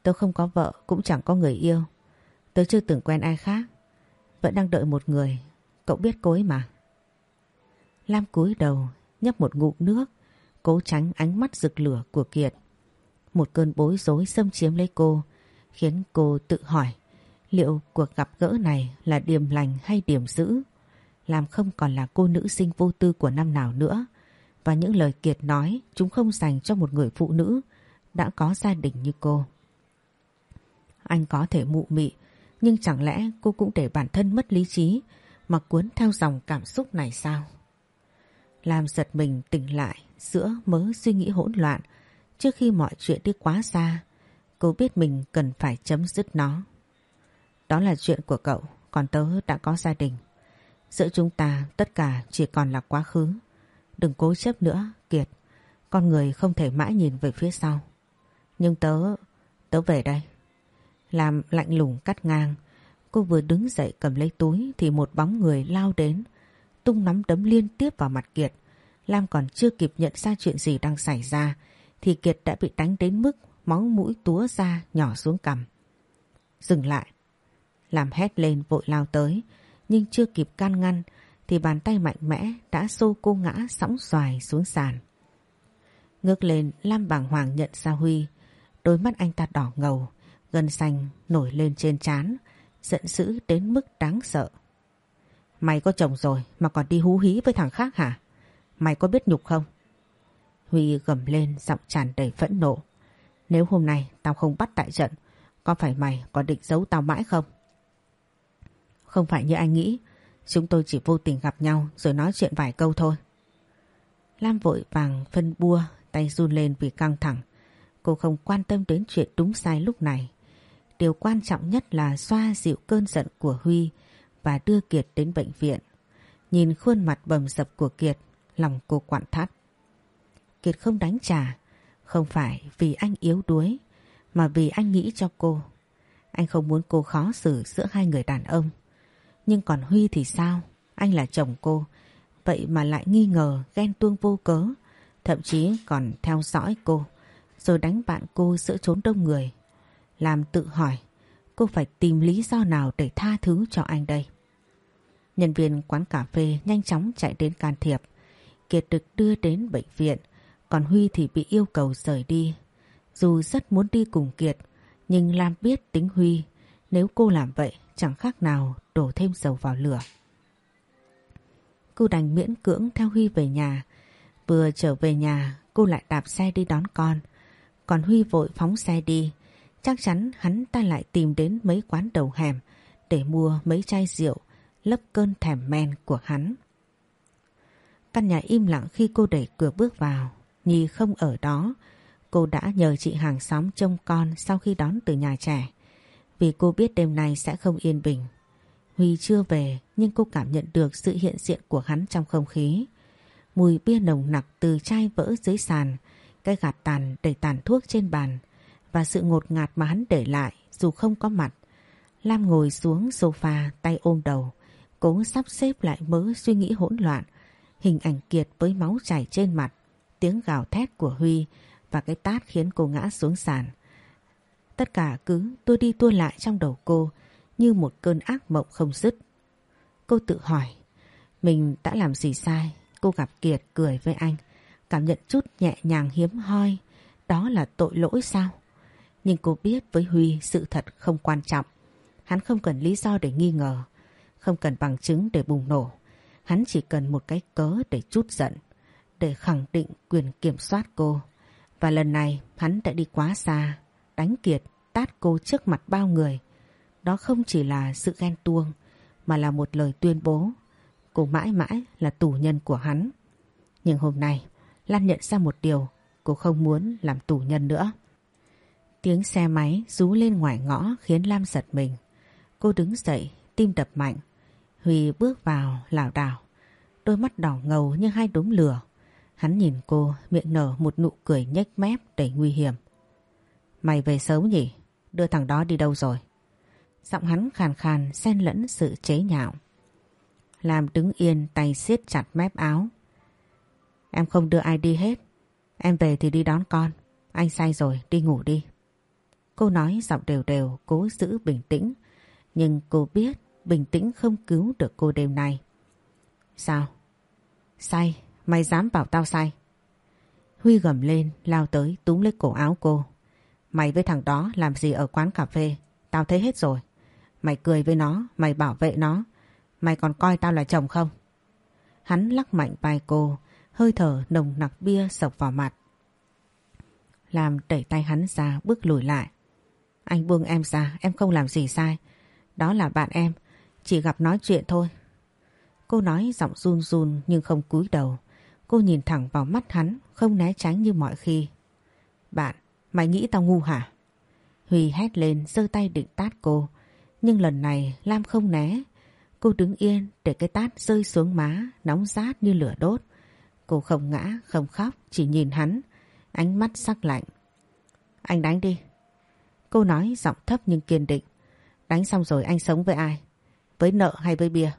Tớ không có vợ, cũng chẳng có người yêu. Tớ chưa từng quen ai khác. Vẫn đang đợi một người, cậu biết cối mà. Lam cúi đầu, nhấp một ngụm nước, cố tránh ánh mắt rực lửa của Kiệt. Một cơn bối rối xâm chiếm lấy cô, khiến cô tự hỏi liệu cuộc gặp gỡ này là điểm lành hay điểm dữ, làm không còn là cô nữ sinh vô tư của năm nào nữa. Và những lời Kiệt nói chúng không dành cho một người phụ nữ đã có gia đình như cô. Anh có thể mụ mị, nhưng chẳng lẽ cô cũng để bản thân mất lý trí mà cuốn theo dòng cảm xúc này sao? làm giật mình tỉnh lại giữa mớ suy nghĩ hỗn loạn trước khi mọi chuyện đi quá xa. Cô biết mình cần phải chấm dứt nó. Đó là chuyện của cậu, còn tớ đã có gia đình. Giữa chúng ta tất cả chỉ còn là quá khứ. Đừng cố chấp nữa, Kiệt. Con người không thể mãi nhìn về phía sau. Nhưng tớ... tớ về đây. Làm lạnh lùng cắt ngang. Cô vừa đứng dậy cầm lấy túi thì một bóng người lao đến tung nắm đấm liên tiếp vào mặt Kiệt. Lam còn chưa kịp nhận ra chuyện gì đang xảy ra thì Kiệt đã bị đánh đến mức máu mũi túa ra nhỏ xuống cằm. Dừng lại. Làm hét lên vội lao tới nhưng chưa kịp can ngăn thì bàn tay mạnh mẽ đã xô cô ngã sóng xoài xuống sàn. Ngước lên Lam bàng hoàng nhận ra Huy. Đôi mắt anh ta đỏ ngầu, gần xanh nổi lên trên trán, giận dữ đến mức đáng sợ. Mày có chồng rồi mà còn đi hú hí với thằng khác hả? Mày có biết nhục không? Huy gầm lên giọng tràn đầy phẫn nộ. Nếu hôm nay tao không bắt tại trận, có phải mày có định giấu tao mãi không? Không phải như anh nghĩ, chúng tôi chỉ vô tình gặp nhau rồi nói chuyện vài câu thôi. Lam vội vàng phân bua, tay run lên vì căng thẳng. Cô không quan tâm đến chuyện đúng sai lúc này. Điều quan trọng nhất là xoa dịu cơn giận của Huy. Huy và đưa Kiệt đến bệnh viện. Nhìn khuôn mặt bầm dập của Kiệt, lòng cô quặn thắt. Kiệt không đánh trả, không phải vì anh yếu đuối, mà vì anh nghĩ cho cô. Anh không muốn cô khó xử giữa hai người đàn ông. Nhưng còn Huy thì sao? Anh là chồng cô, vậy mà lại nghi ngờ, ghen tuông vô cớ, thậm chí còn theo dõi cô, rồi đánh bạn cô giữa chốn đông người. Làm tự hỏi, cô phải tìm lý do nào để tha thứ cho anh đây? Nhân viên quán cà phê nhanh chóng chạy đến can thiệp. Kiệt được đưa đến bệnh viện, còn Huy thì bị yêu cầu rời đi. Dù rất muốn đi cùng Kiệt, nhưng Lam biết tính Huy, nếu cô làm vậy chẳng khác nào đổ thêm dầu vào lửa. Cô đành miễn cưỡng theo Huy về nhà. Vừa trở về nhà, cô lại đạp xe đi đón con. Còn Huy vội phóng xe đi. Chắc chắn hắn ta lại tìm đến mấy quán đầu hẻm để mua mấy chai rượu lấp cơn thèm men của hắn. Căn nhà im lặng khi cô đẩy cửa bước vào, Nhi không ở đó. Cô đã nhờ chị hàng xóm trông con sau khi đón từ nhà trẻ. Vì cô biết đêm nay sẽ không yên bình. Huy chưa về nhưng cô cảm nhận được sự hiện diện của hắn trong không khí. Mùi bia nồng nặc từ chai vỡ dưới sàn, cái gạt tàn đầy tàn thuốc trên bàn và sự ngột ngạt mà hắn để lại dù không có mặt. Lam ngồi xuống sofa tay ôm đầu, Cố sắp xếp lại mớ suy nghĩ hỗn loạn, hình ảnh kiệt với máu chảy trên mặt, tiếng gào thét của Huy và cái tát khiến cô ngã xuống sàn. Tất cả cứ tua đi tua lại trong đầu cô như một cơn ác mộng không dứt. Cô tự hỏi, mình đã làm gì sai? Cô gặp Kiệt cười với anh, cảm nhận chút nhẹ nhàng hiếm hoi, đó là tội lỗi sao? Nhưng cô biết với Huy sự thật không quan trọng, hắn không cần lý do để nghi ngờ. Không cần bằng chứng để bùng nổ. Hắn chỉ cần một cái cớ để chút giận. Để khẳng định quyền kiểm soát cô. Và lần này hắn đã đi quá xa. Đánh kiệt, tát cô trước mặt bao người. Đó không chỉ là sự ghen tuông. Mà là một lời tuyên bố. Cô mãi mãi là tù nhân của hắn. Nhưng hôm nay Lan nhận ra một điều Cô không muốn làm tù nhân nữa Tiếng xe máy rú lên ngoài ngõ Khiến Lam giật mình Cô đứng dậy tim đập mạnh Huy bước vào lảo đảo, đôi mắt đỏ ngầu như hai đốm lửa. Hắn nhìn cô miệng nở một nụ cười nhếch mép đầy nguy hiểm. Mày về sớm nhỉ? Đưa thằng đó đi đâu rồi? Giọng hắn khàn khàn xen lẫn sự chế nhạo. Làm đứng yên tay siết chặt mép áo. Em không đưa ai đi hết. Em về thì đi đón con. Anh say rồi, đi ngủ đi. Cô nói giọng đều đều, cố giữ bình tĩnh. Nhưng cô biết bình tĩnh không cứu được cô đêm nay. Sao? Say, mày dám bảo tao say. Huy gầm lên, lao tới túm lấy cổ áo cô. Mày với thằng đó làm gì ở quán cà phê? Tao thấy hết rồi. Mày cười với nó, mày bảo vệ nó. Mày còn coi tao là chồng không? Hắn lắc mạnh vai cô, hơi thở nồng nặc bia sộc vào mặt. Làm đẩy tay hắn ra bước lùi lại. Anh buông em ra, em không làm gì sai. Đó là bạn em, chỉ gặp nói chuyện thôi. Cô nói giọng run run nhưng không cúi đầu. Cô nhìn thẳng vào mắt hắn, không né tránh như mọi khi. Bạn, mày nghĩ tao ngu hả? Huy hét lên, giơ tay định tát cô. Nhưng lần này Lam không né. Cô đứng yên để cái tát rơi xuống má, nóng rát như lửa đốt. Cô không ngã, không khóc, chỉ nhìn hắn, ánh mắt sắc lạnh. Anh đánh đi. Cô nói giọng thấp nhưng kiên định. Đánh xong rồi anh sống với ai? với nợ hay với bia.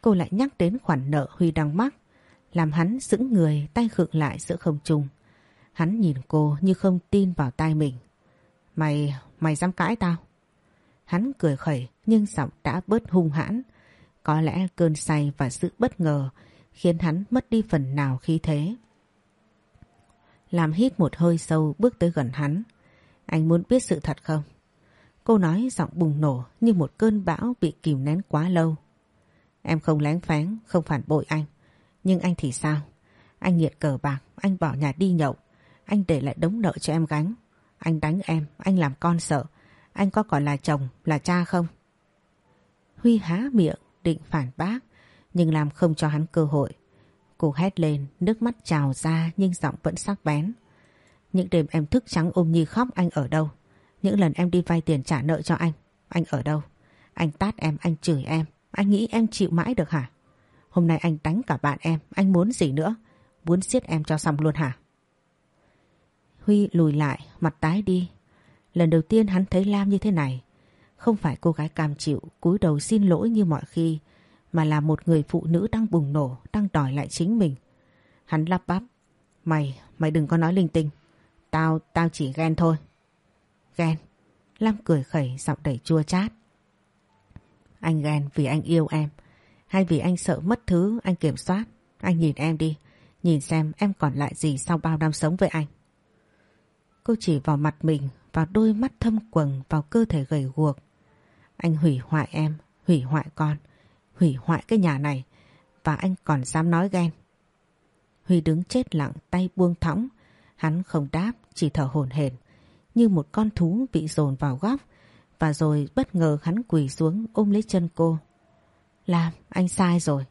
Cô lại nhắc đến khoản nợ Huy đang mắc, làm hắn sững người tay khựng lại giữa không trung. Hắn nhìn cô như không tin vào tai mình. Mày, mày dám cãi tao? Hắn cười khẩy nhưng giọng đã bớt hung hãn. Có lẽ cơn say và sự bất ngờ khiến hắn mất đi phần nào khí thế. Làm hít một hơi sâu bước tới gần hắn. Anh muốn biết sự thật không? Cô nói giọng bùng nổ như một cơn bão bị kìm nén quá lâu. Em không lén phán, không phản bội anh. Nhưng anh thì sao? Anh nghiện cờ bạc, anh bỏ nhà đi nhậu. Anh để lại đống nợ cho em gánh. Anh đánh em, anh làm con sợ. Anh có còn là chồng, là cha không? Huy há miệng, định phản bác. Nhưng làm không cho hắn cơ hội. Cô hét lên, nước mắt trào ra nhưng giọng vẫn sắc bén. Những đêm em thức trắng ôm Nhi khóc anh ở đâu? Những lần em đi vay tiền trả nợ cho anh Anh ở đâu? Anh tát em, anh chửi em. Anh nghĩ em chịu mãi được hả? Hôm nay anh đánh cả bạn em Anh muốn gì nữa? Muốn giết em cho xong luôn hả? Huy lùi lại Mặt tái đi. Lần đầu tiên hắn thấy Lam như thế này. Không phải cô gái cam chịu cúi đầu xin lỗi như mọi khi Mà là một người phụ nữ đang bùng nổ Đang đòi lại chính mình. Hắn lắp bắp Mày, mày đừng có nói linh tinh. Tao, tao chỉ ghen thôi. Ghen. Lam cười khẩy giọng đầy chua chát. Anh ghen vì anh yêu em. Hay vì anh sợ mất thứ anh kiểm soát. Anh nhìn em đi. Nhìn xem em còn lại gì sau bao năm sống với anh. Cô chỉ vào mặt mình, vào đôi mắt thâm quầng, vào cơ thể gầy guộc. Anh hủy hoại em, hủy hoại con, hủy hoại cái nhà này. Và anh còn dám nói ghen. Huy đứng chết lặng tay buông thõng. Hắn không đáp, chỉ thở hồn hển như một con thú bị dồn vào góc và rồi bất ngờ hắn quỳ xuống ôm lấy chân cô. Lam, anh sai rồi.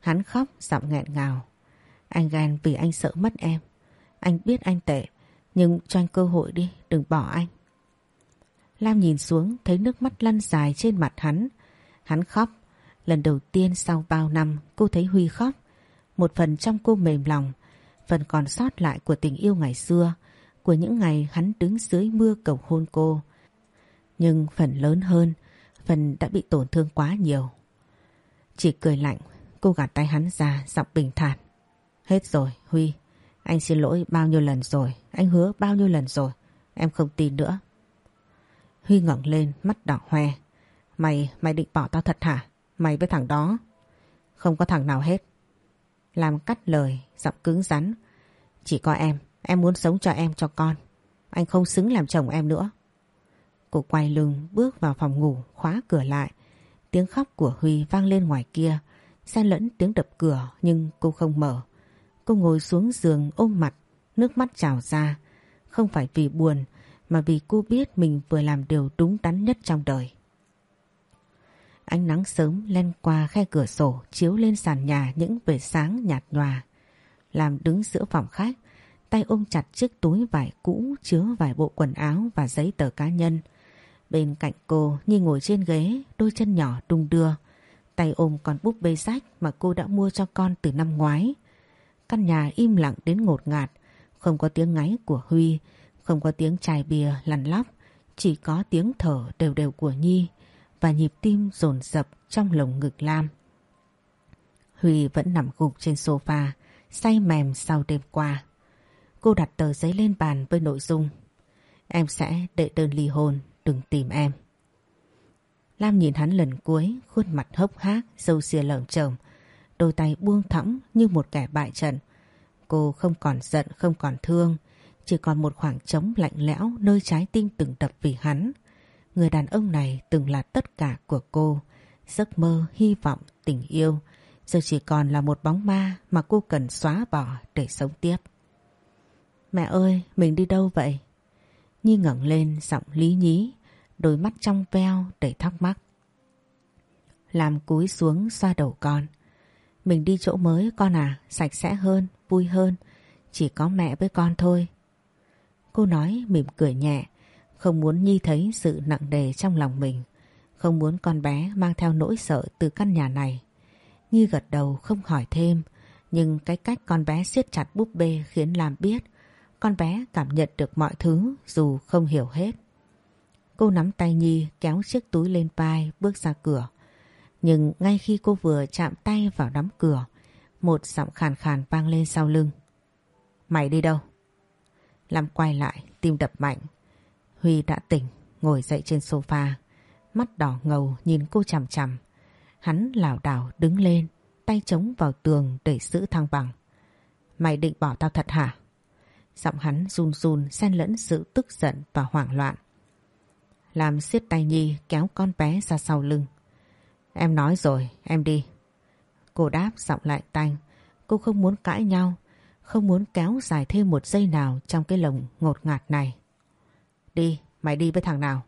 Hắn khóc, giọng nghẹn ngào. Anh ghen vì anh sợ mất em. Anh biết anh tệ, nhưng cho anh cơ hội đi, đừng bỏ anh. Lam nhìn xuống, thấy nước mắt lăn dài trên mặt hắn. Hắn khóc. Lần đầu tiên sau bao năm, cô thấy Huy khóc. Một phần trong cô mềm lòng, phần còn sót lại của tình yêu ngày xưa của những ngày hắn đứng dưới mưa cầu hôn cô. Nhưng phần lớn hơn, phần đã bị tổn thương quá nhiều. Chỉ cười lạnh, cô gạt tay hắn ra giọng bình thản. Hết rồi, Huy. Anh xin lỗi bao nhiêu lần rồi, anh hứa bao nhiêu lần rồi. Em không tin nữa. Huy ngẩng lên, mắt đỏ hoe. Mày, mày định bỏ tao thật hả? Mày với thằng đó. Không có thằng nào hết. Làm cắt lời, giọng cứng rắn. Chỉ có em, Em muốn sống cho em cho con. Anh không xứng làm chồng em nữa. Cô quay lưng bước vào phòng ngủ khóa cửa lại. Tiếng khóc của Huy vang lên ngoài kia. Xen lẫn tiếng đập cửa nhưng cô không mở. Cô ngồi xuống giường ôm mặt, nước mắt trào ra. Không phải vì buồn mà vì cô biết mình vừa làm điều đúng đắn nhất trong đời. Ánh nắng sớm len qua khe cửa sổ chiếu lên sàn nhà những vệt sáng nhạt nhòa, làm đứng giữa phòng khách tay ôm chặt chiếc túi vải cũ chứa vài bộ quần áo và giấy tờ cá nhân. Bên cạnh cô Nhi ngồi trên ghế, đôi chân nhỏ đung đưa. Tay ôm con búp bê sách mà cô đã mua cho con từ năm ngoái. Căn nhà im lặng đến ngột ngạt, không có tiếng ngáy của Huy, không có tiếng chai bìa lằn lóc, chỉ có tiếng thở đều đều của Nhi và nhịp tim dồn dập trong lồng ngực Lam. Huy vẫn nằm gục trên sofa, say mềm sau đêm qua. Cô đặt tờ giấy lên bàn với nội dung Em sẽ đệ đơn ly hôn, đừng tìm em. Lam nhìn hắn lần cuối, khuôn mặt hốc hác, sâu xìa lởm chởm, đôi tay buông thõng như một kẻ bại trận. Cô không còn giận, không còn thương, chỉ còn một khoảng trống lạnh lẽo nơi trái tim từng đập vì hắn. Người đàn ông này từng là tất cả của cô, giấc mơ, hy vọng, tình yêu, giờ chỉ còn là một bóng ma mà cô cần xóa bỏ để sống tiếp. Mẹ ơi, mình đi đâu vậy? Nhi ngẩng lên giọng lý nhí, đôi mắt trong veo đầy thắc mắc. Làm cúi xuống xoa đầu con. Mình đi chỗ mới con à, sạch sẽ hơn, vui hơn, chỉ có mẹ với con thôi. Cô nói mỉm cười nhẹ, không muốn Nhi thấy sự nặng đề trong lòng mình, không muốn con bé mang theo nỗi sợ từ căn nhà này. Nhi gật đầu không hỏi thêm, nhưng cái cách con bé siết chặt búp bê khiến làm biết con bé cảm nhận được mọi thứ dù không hiểu hết. Cô nắm tay Nhi kéo chiếc túi lên vai bước ra cửa. Nhưng ngay khi cô vừa chạm tay vào nắm cửa, một giọng khàn khàn vang lên sau lưng. Mày đi đâu? Lam quay lại, tim đập mạnh. Huy đã tỉnh, ngồi dậy trên sofa, mắt đỏ ngầu nhìn cô chằm chằm. Hắn lảo đảo đứng lên, tay chống vào tường để giữ thăng bằng. Mày định bỏ tao thật hả? Giọng hắn run run xen lẫn sự tức giận và hoảng loạn. Làm siết tay Nhi kéo con bé ra sau lưng. Em nói rồi, em đi. Cô đáp giọng lại tanh. Cô không muốn cãi nhau, không muốn kéo dài thêm một giây nào trong cái lồng ngột ngạt này. Đi, mày đi với thằng nào?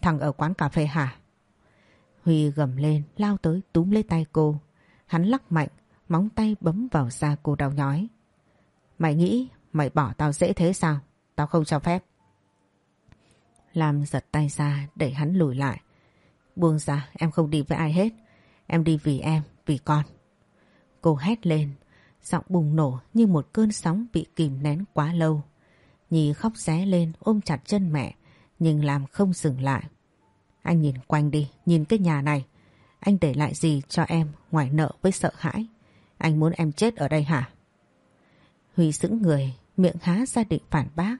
Thằng ở quán cà phê hả? Huy gầm lên, lao tới túm lấy tay cô. Hắn lắc mạnh, móng tay bấm vào da cô đau nhói. Mày nghĩ Mày bỏ tao dễ thế sao? Tao không cho phép. Lam giật tay ra để hắn lùi lại. Buông ra em không đi với ai hết. Em đi vì em, vì con. Cô hét lên. Giọng bùng nổ như một cơn sóng bị kìm nén quá lâu. Nhi khóc ré lên ôm chặt chân mẹ. Nhưng làm không dừng lại. Anh nhìn quanh đi, nhìn cái nhà này. Anh để lại gì cho em ngoài nợ với sợ hãi? Anh muốn em chết ở đây hả? Huy sững người, miệng há ra định phản bác.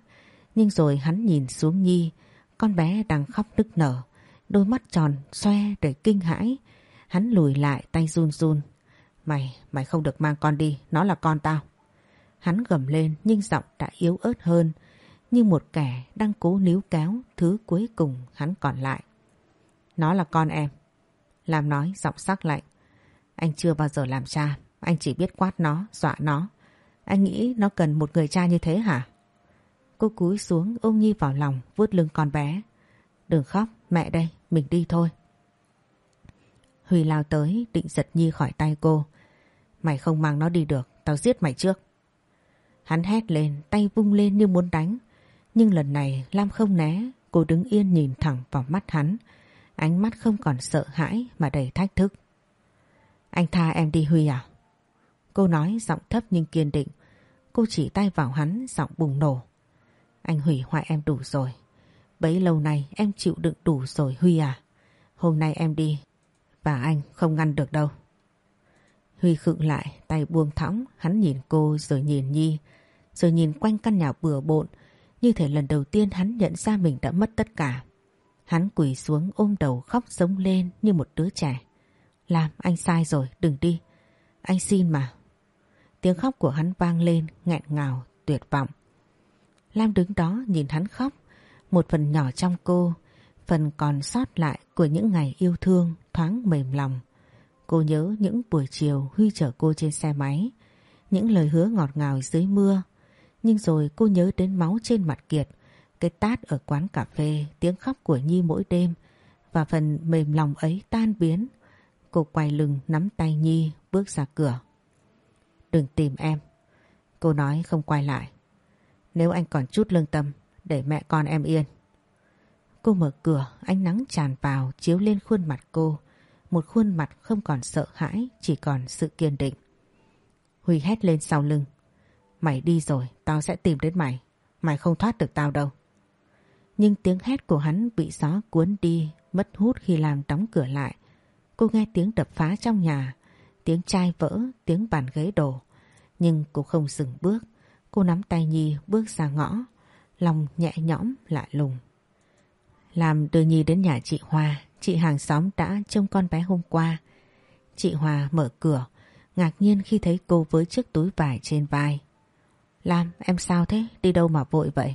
Nhưng rồi hắn nhìn xuống Nhi, con bé đang khóc nức nở, đôi mắt tròn xoe đầy kinh hãi. Hắn lùi lại tay run run. Mày, mày không được mang con đi, nó là con tao. Hắn gầm lên nhưng giọng đã yếu ớt hơn, như một kẻ đang cố níu kéo thứ cuối cùng hắn còn lại. Nó là con em. Làm nói giọng sắc lạnh. Anh chưa bao giờ làm cha, anh chỉ biết quát nó, dọa nó. Anh nghĩ nó cần một người cha như thế hả? Cô cúi xuống ôm Nhi vào lòng vuốt lưng con bé. Đừng khóc, mẹ đây, mình đi thôi. Huy lao tới định giật Nhi khỏi tay cô. Mày không mang nó đi được, tao giết mày trước. Hắn hét lên, tay vung lên như muốn đánh. Nhưng lần này Lam không né, cô đứng yên nhìn thẳng vào mắt hắn. Ánh mắt không còn sợ hãi mà đầy thách thức. Anh tha em đi Huy à? Cô nói giọng thấp nhưng kiên định. Cô chỉ tay vào hắn giọng bùng nổ. Anh hủy hoại em đủ rồi. Bấy lâu nay em chịu đựng đủ rồi Huy à. Hôm nay em đi. Và anh không ngăn được đâu. Huy khựng lại, tay buông thõng, hắn nhìn cô rồi nhìn Nhi, rồi nhìn quanh căn nhà bừa bộn, như thể lần đầu tiên hắn nhận ra mình đã mất tất cả. Hắn quỳ xuống ôm đầu khóc giống lên như một đứa trẻ. Làm anh sai rồi, đừng đi. Anh xin mà, Tiếng khóc của hắn vang lên nghẹn ngào, tuyệt vọng. Lam đứng đó nhìn hắn khóc, một phần nhỏ trong cô, phần còn sót lại của những ngày yêu thương thoáng mềm lòng. Cô nhớ những buổi chiều Huy chở cô trên xe máy, những lời hứa ngọt ngào dưới mưa. Nhưng rồi cô nhớ đến máu trên mặt Kiệt, cái tát ở quán cà phê, tiếng khóc của Nhi mỗi đêm và phần mềm lòng ấy tan biến. Cô quay lưng nắm tay Nhi bước ra cửa. Đừng tìm em. Cô nói không quay lại. Nếu anh còn chút lương tâm, để mẹ con em yên. Cô mở cửa, ánh nắng tràn vào chiếu lên khuôn mặt cô. Một khuôn mặt không còn sợ hãi, chỉ còn sự kiên định. Huy hét lên sau lưng. Mày đi rồi, tao sẽ tìm đến mày. Mày không thoát được tao đâu. Nhưng tiếng hét của hắn bị gió cuốn đi, mất hút khi làm đóng cửa lại. Cô nghe tiếng đập phá trong nhà tiếng chai vỡ, tiếng bàn ghế đổ. Nhưng cô không dừng bước, cô nắm tay Nhi bước ra ngõ, lòng nhẹ nhõm lạ lùng. Làm đưa Nhi đến nhà chị Hoa, chị hàng xóm đã trông con bé hôm qua. Chị Hoa mở cửa, ngạc nhiên khi thấy cô với chiếc túi vải trên vai. làm em sao thế? Đi đâu mà vội vậy?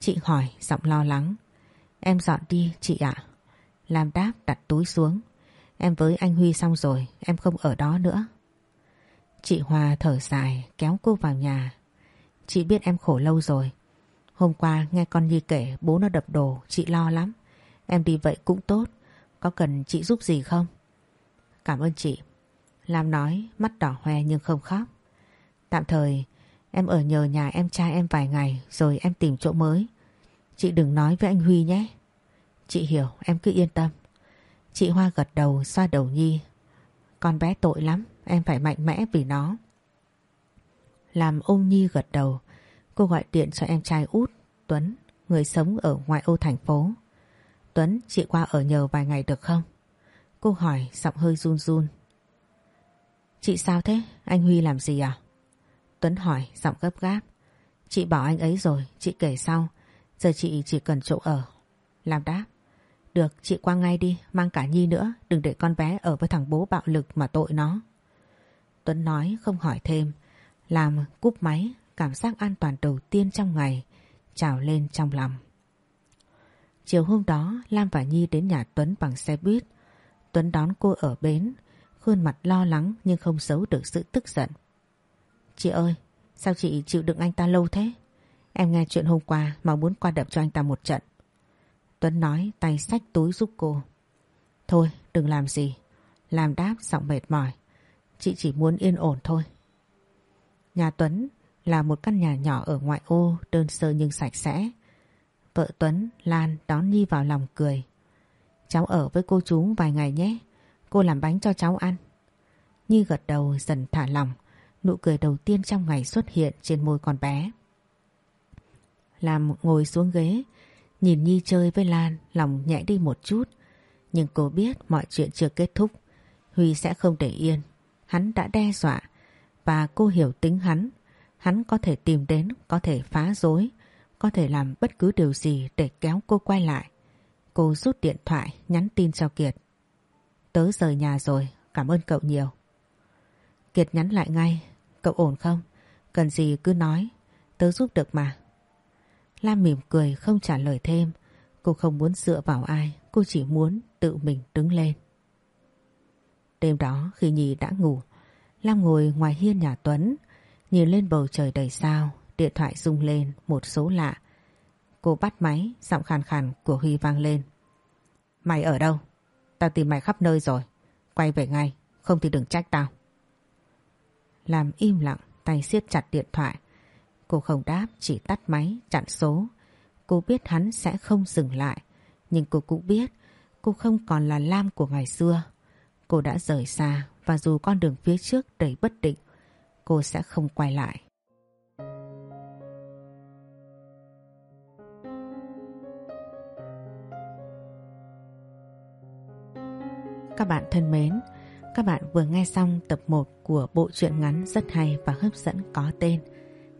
Chị hỏi, giọng lo lắng. Em dọn đi, chị ạ. làm đáp đặt túi xuống, Em với anh Huy xong rồi, em không ở đó nữa. Chị Hòa thở dài kéo cô vào nhà. Chị biết em khổ lâu rồi. Hôm qua nghe con Nhi kể bố nó đập đồ, chị lo lắm. Em đi vậy cũng tốt, có cần chị giúp gì không? Cảm ơn chị. Lam nói, mắt đỏ hoe nhưng không khóc. Tạm thời, em ở nhờ nhà em trai em vài ngày rồi em tìm chỗ mới. Chị đừng nói với anh Huy nhé. Chị hiểu, em cứ yên tâm. Chị Hoa gật đầu xoa đầu Nhi. Con bé tội lắm, em phải mạnh mẽ vì nó. Làm ôm Nhi gật đầu, cô gọi điện cho em trai út, Tuấn, người sống ở ngoại ô thành phố. Tuấn, chị qua ở nhờ vài ngày được không? Cô hỏi giọng hơi run run. Chị sao thế? Anh Huy làm gì à? Tuấn hỏi giọng gấp gáp. Chị bảo anh ấy rồi, chị kể sau. Giờ chị chỉ cần chỗ ở. Làm đáp. Được, chị qua ngay đi, Mang cả Nhi nữa, Đừng để con bé ở với thằng bố bạo lực mà tội nó. Tuấn nói, không hỏi thêm, Làm cúp máy, Cảm giác an toàn đầu tiên trong ngày, Trào lên trong lòng. Chiều hôm đó, Lam và Nhi đến nhà Tuấn bằng xe buýt. Tuấn đón cô ở bến, Khuôn mặt lo lắng nhưng không giấu được sự tức giận. Chị ơi, Sao chị chịu đựng anh ta lâu thế? Em nghe chuyện hôm qua, mà muốn qua đập cho anh ta một trận. Tuấn nói tay xách túi giúp cô. Thôi đừng làm gì. Làm đáp giọng mệt mỏi. Chị chỉ muốn yên ổn thôi. Nhà Tuấn là một căn nhà nhỏ ở ngoại ô đơn sơ nhưng sạch sẽ. Vợ Tuấn, Lan đón Nhi vào lòng cười. Cháu ở với cô chú vài ngày nhé. Cô làm bánh cho cháu ăn. Nhi gật đầu dần thả lòng. Nụ cười đầu tiên trong ngày xuất hiện trên môi con bé. Làm ngồi xuống ghế, Nhìn Nhi chơi với Lan lòng nhẹ đi một chút. Nhưng cô biết mọi chuyện chưa kết thúc. Huy sẽ không để yên. Hắn đã đe dọa. Và cô hiểu tính hắn. Hắn có thể tìm đến, có thể phá rối Có thể làm bất cứ điều gì để kéo cô quay lại. Cô rút điện thoại nhắn tin cho Kiệt. Tớ rời nhà rồi, cảm ơn cậu nhiều. Kiệt nhắn lại ngay. Cậu ổn không? Cần gì cứ nói. Tớ giúp được mà. Lam mỉm cười không trả lời thêm. Cô không muốn dựa vào ai, cô chỉ muốn tự mình đứng lên. Đêm đó khi Nhi đã ngủ, Lam ngồi ngoài hiên nhà Tuấn, nhìn lên bầu trời đầy sao, điện thoại rung lên một số lạ. Cô bắt máy, giọng khàn khàn của Huy vang lên. Mày ở đâu? Tao tìm mày khắp nơi rồi. Quay về ngay, không thì đừng trách tao. Làm im lặng, tay siết chặt điện thoại. Cô không đáp, chỉ tắt máy, chặn số. Cô biết hắn sẽ không dừng lại. Nhưng cô cũng biết cô không còn là Lam của ngày xưa. Cô đã rời xa và dù con đường phía trước đầy bất định, cô sẽ không quay lại. Các bạn thân mến, các bạn vừa nghe xong tập 1 của bộ truyện ngắn rất hay và hấp dẫn có tên